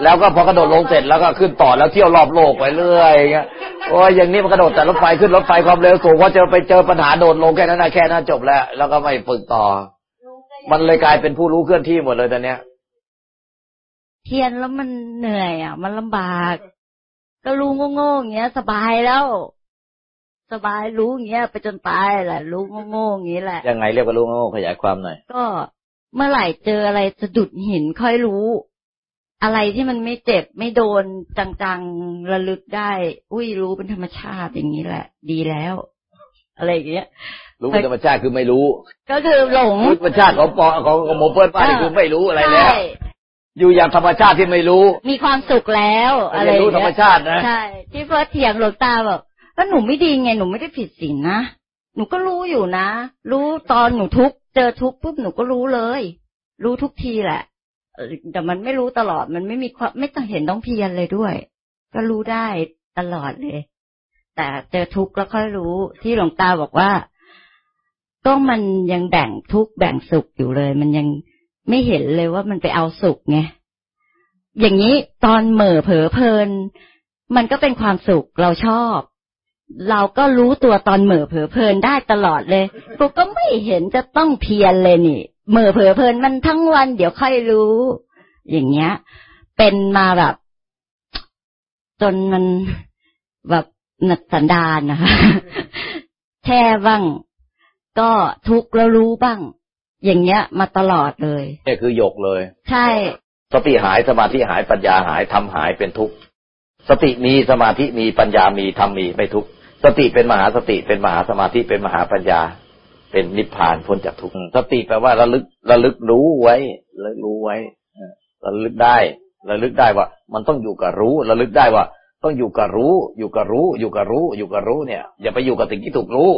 แล้วก็พอกระโดดลงเสร็จแล้วก็ขึ้นต่อแล้วเที่ยวรอบโลกไปเรื่อยอย่างเงี้ยโอ้ยอย่างนี้มันกระโดดแต่รถไฟขึ้นรถไฟความเร็วสูงพอเจอไปเจอปัญหาโดดลงแค่นั้นนะแค่นั้นจบแล้ว แล้วก็ไม่ฝึกต่อ มันเลยกลายเป็นผู้รู้เคลื่อนที่หมดเลยตอนเนี้ยเทียนแล้วมันเหนื่อยอะ มันลำบาก ก็รู้โง่ๆอย่างเงี้ย สบายแล้ว สบายรู้อย่างเงี้ยไปจนตายแหละรู้โง่ๆอย่างงี้แหละยังไงเรียกว่ารู้โง่ขยายความหน่อยก็เมื่อไหร่เจออะไรสะดุดหินค่อยรู้ อะไรที่มันไม่เจ็บไม่โดนจังๆระลึกได้ อุ้ยรู้เป็นธรรมชาติอย่างนี้แหละ ดีแล้ว อะไรอย่างเงี้ยรู้เป็นธรรมชาติคือไม่รู้ ก็คือหลงธรรมชาติของปอของโมเปิลป้าคือไม่รู้อะไรแล้วอยู่อย่างธรรมชาติที่ไม่รู้ มีความสุขแล้ว อะไรรู้ธรรมชาตินะใช่ที่เฟิร์สเถียงหลวงตาบอก แล้วหนูไม่ดีไงหนูไม่ได้ผิดศีลนะ หนูก็รู้อยู่นะ รู้ตอนหนูทุกเจอทุกปุ๊บหนูก็รู้เลย รู้ทุกทีแหละแต่มันไม่รู้ตลอดมันไม่มีความไม่ต้องเห็นต้องเพียรเลยด้วย ก็รู้ได้ตลอดเลย แต่เจอทุกข์แล้วค่อยรู้ที่หลวงตาบอกว่า ก็มันยังแบ่งทุกข์แบ่งสุขอยู่เลย มันยังไม่เห็นเลยว่ามันไปเอาสุขไงอย่างนี้ตอนเหม่อเผลอเพลิน มันก็เป็นความสุขเราชอบ เราก็รู้ตัวตอนเหม่อเผลอเพลินได้ตลอดเลยกูก็ไม่เห็นจะต้องเพียรเลยนี่เหม่อเผลอเพลินมันทั้งวัน เดี๋ยวค่อยรู้ อย่างเงี้ย เป็นมาแบบ จนมันแบบหนักสันดานนะคะแช่บ้าง ก็ทุกข์แล้วรู้บ้าง อย่างเงี้ย มาตลอดเลยนี่คือหยกเลย ใช่สติหายสมาธิหายปัญญาหายทำหายเป็นทุกข์สติมีสมาธิมีปัญญามีธรรมมีไม่ทุกข์ สติเป็นมหาสติเป็นมหาสมาธิเป็นมหาปัญญา เป็นนิพพานพ้นจากทุกข์สติแปลว่าระลึกระลึกรู้ไว้ระลึกรู้ไว้ระลึกได้ระลึกได้ว่า มันต้องอยู่กับรู้ระลึกได้ว่า ต้องอยู่กับรู้ อยู่กับรู้ อยู่กับรู้ อยู่กับรู้เนี่ย อย่าไปอยู่กับสิ่งที่ถูกรู้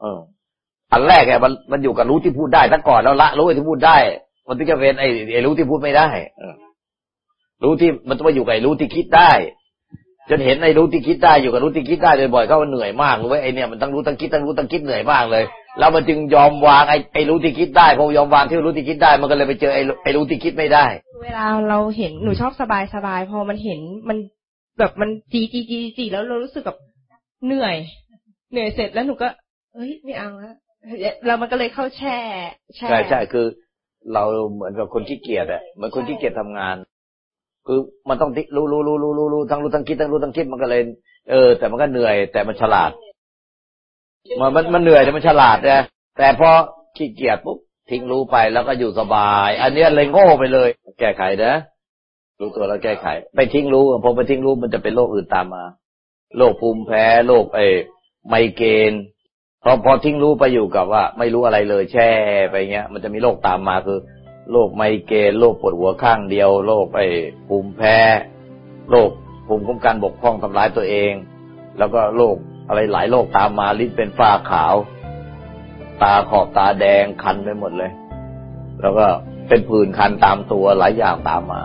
เออ อันแรกเนี่ยมันมันอยู่กับรู้ที่พูดได้ตั้งก่อนแล้วละรู้ที่พูดได้ มันถึงจะเป็นไอ้ไอ้รู้ที่พูดไม่ได้รู้ที่มันต้องมาอยู่กับไอ้รู้ที่คิดได้ จนเห็นไอ้รู้ที่คิดได้อยู่กับรู้ที่คิดได้บ่อยๆก็มันเหนื่อยมากเลยไอ้เนี่ยมันต้องรู้ตั้งคิดตั้งรู้ตั้งคิดเหนื่อยมากเลย แล้วมันจึงยอมวางไอ้ไอ้รู้ที่คิดได้พอยอมวางที่รู้ที่คิดได้ มันก็เลยไปเจอไอ้ไอ้รู้ที่คิดไม่ได้ เวลาเราเห็นหนูชอบสบายสบายพอมันเห็นมันแบบมันจีจีจีจีแล้วเรารู้สึกแบบเหนื่อย เหนื่อยเสร็จแล้วหนูก็เฮ้ยไม่เอาแล้วเรามันก็เลยเข้าแช่ใช่ใช่คือ เราเหมือนกับคนขี้เกียจอะเหมือนคนขี้เกียจทำงาน คือมันต้องรู้รู้รู้รู้รู้รู้ทั้งรู้ทั้งคิดทั้งรู้ทั้งคิดมันก็เลยเออ แต่มันก็เหนื่อย แต่มันฉลาด มันมันมันเหนื่อยแต่มันฉลาดนะแต่พอขี้เกียจปุ๊บทิ้งรู้ไปแล้วก็อยู่สบาย อันนี้เลยโง่ไปเลย แก้ไขนะรู้ตัวแล้วแก้ไข ไปทิ้งรู้พอไปทิ้งรู้มันจะเป็นโรคอื่นตามมาโรคภูมิแพ้โรคไอไมเกรนพอพอทิ้งรู้ไปอยู่กับว่า ไม่รู้อะไรเลย แช่ไปเงี้ย มันจะมีโรคตามมาคือ โรคไมเกรนโรคปวดหัวข้างเดียวโรคไอภูมิแพ้โรคภูมิคุ้มกันบกพร่องทำร้ายตัวเอง แล้วก็โรคอะไรหลายโรคตามมาลิ้นเป็นฝ้าขาว ตาขอบตาแดงคันไปหมดเลย แล้วก็เป็นผื่นคันตามตัวหลายอย่างตามมา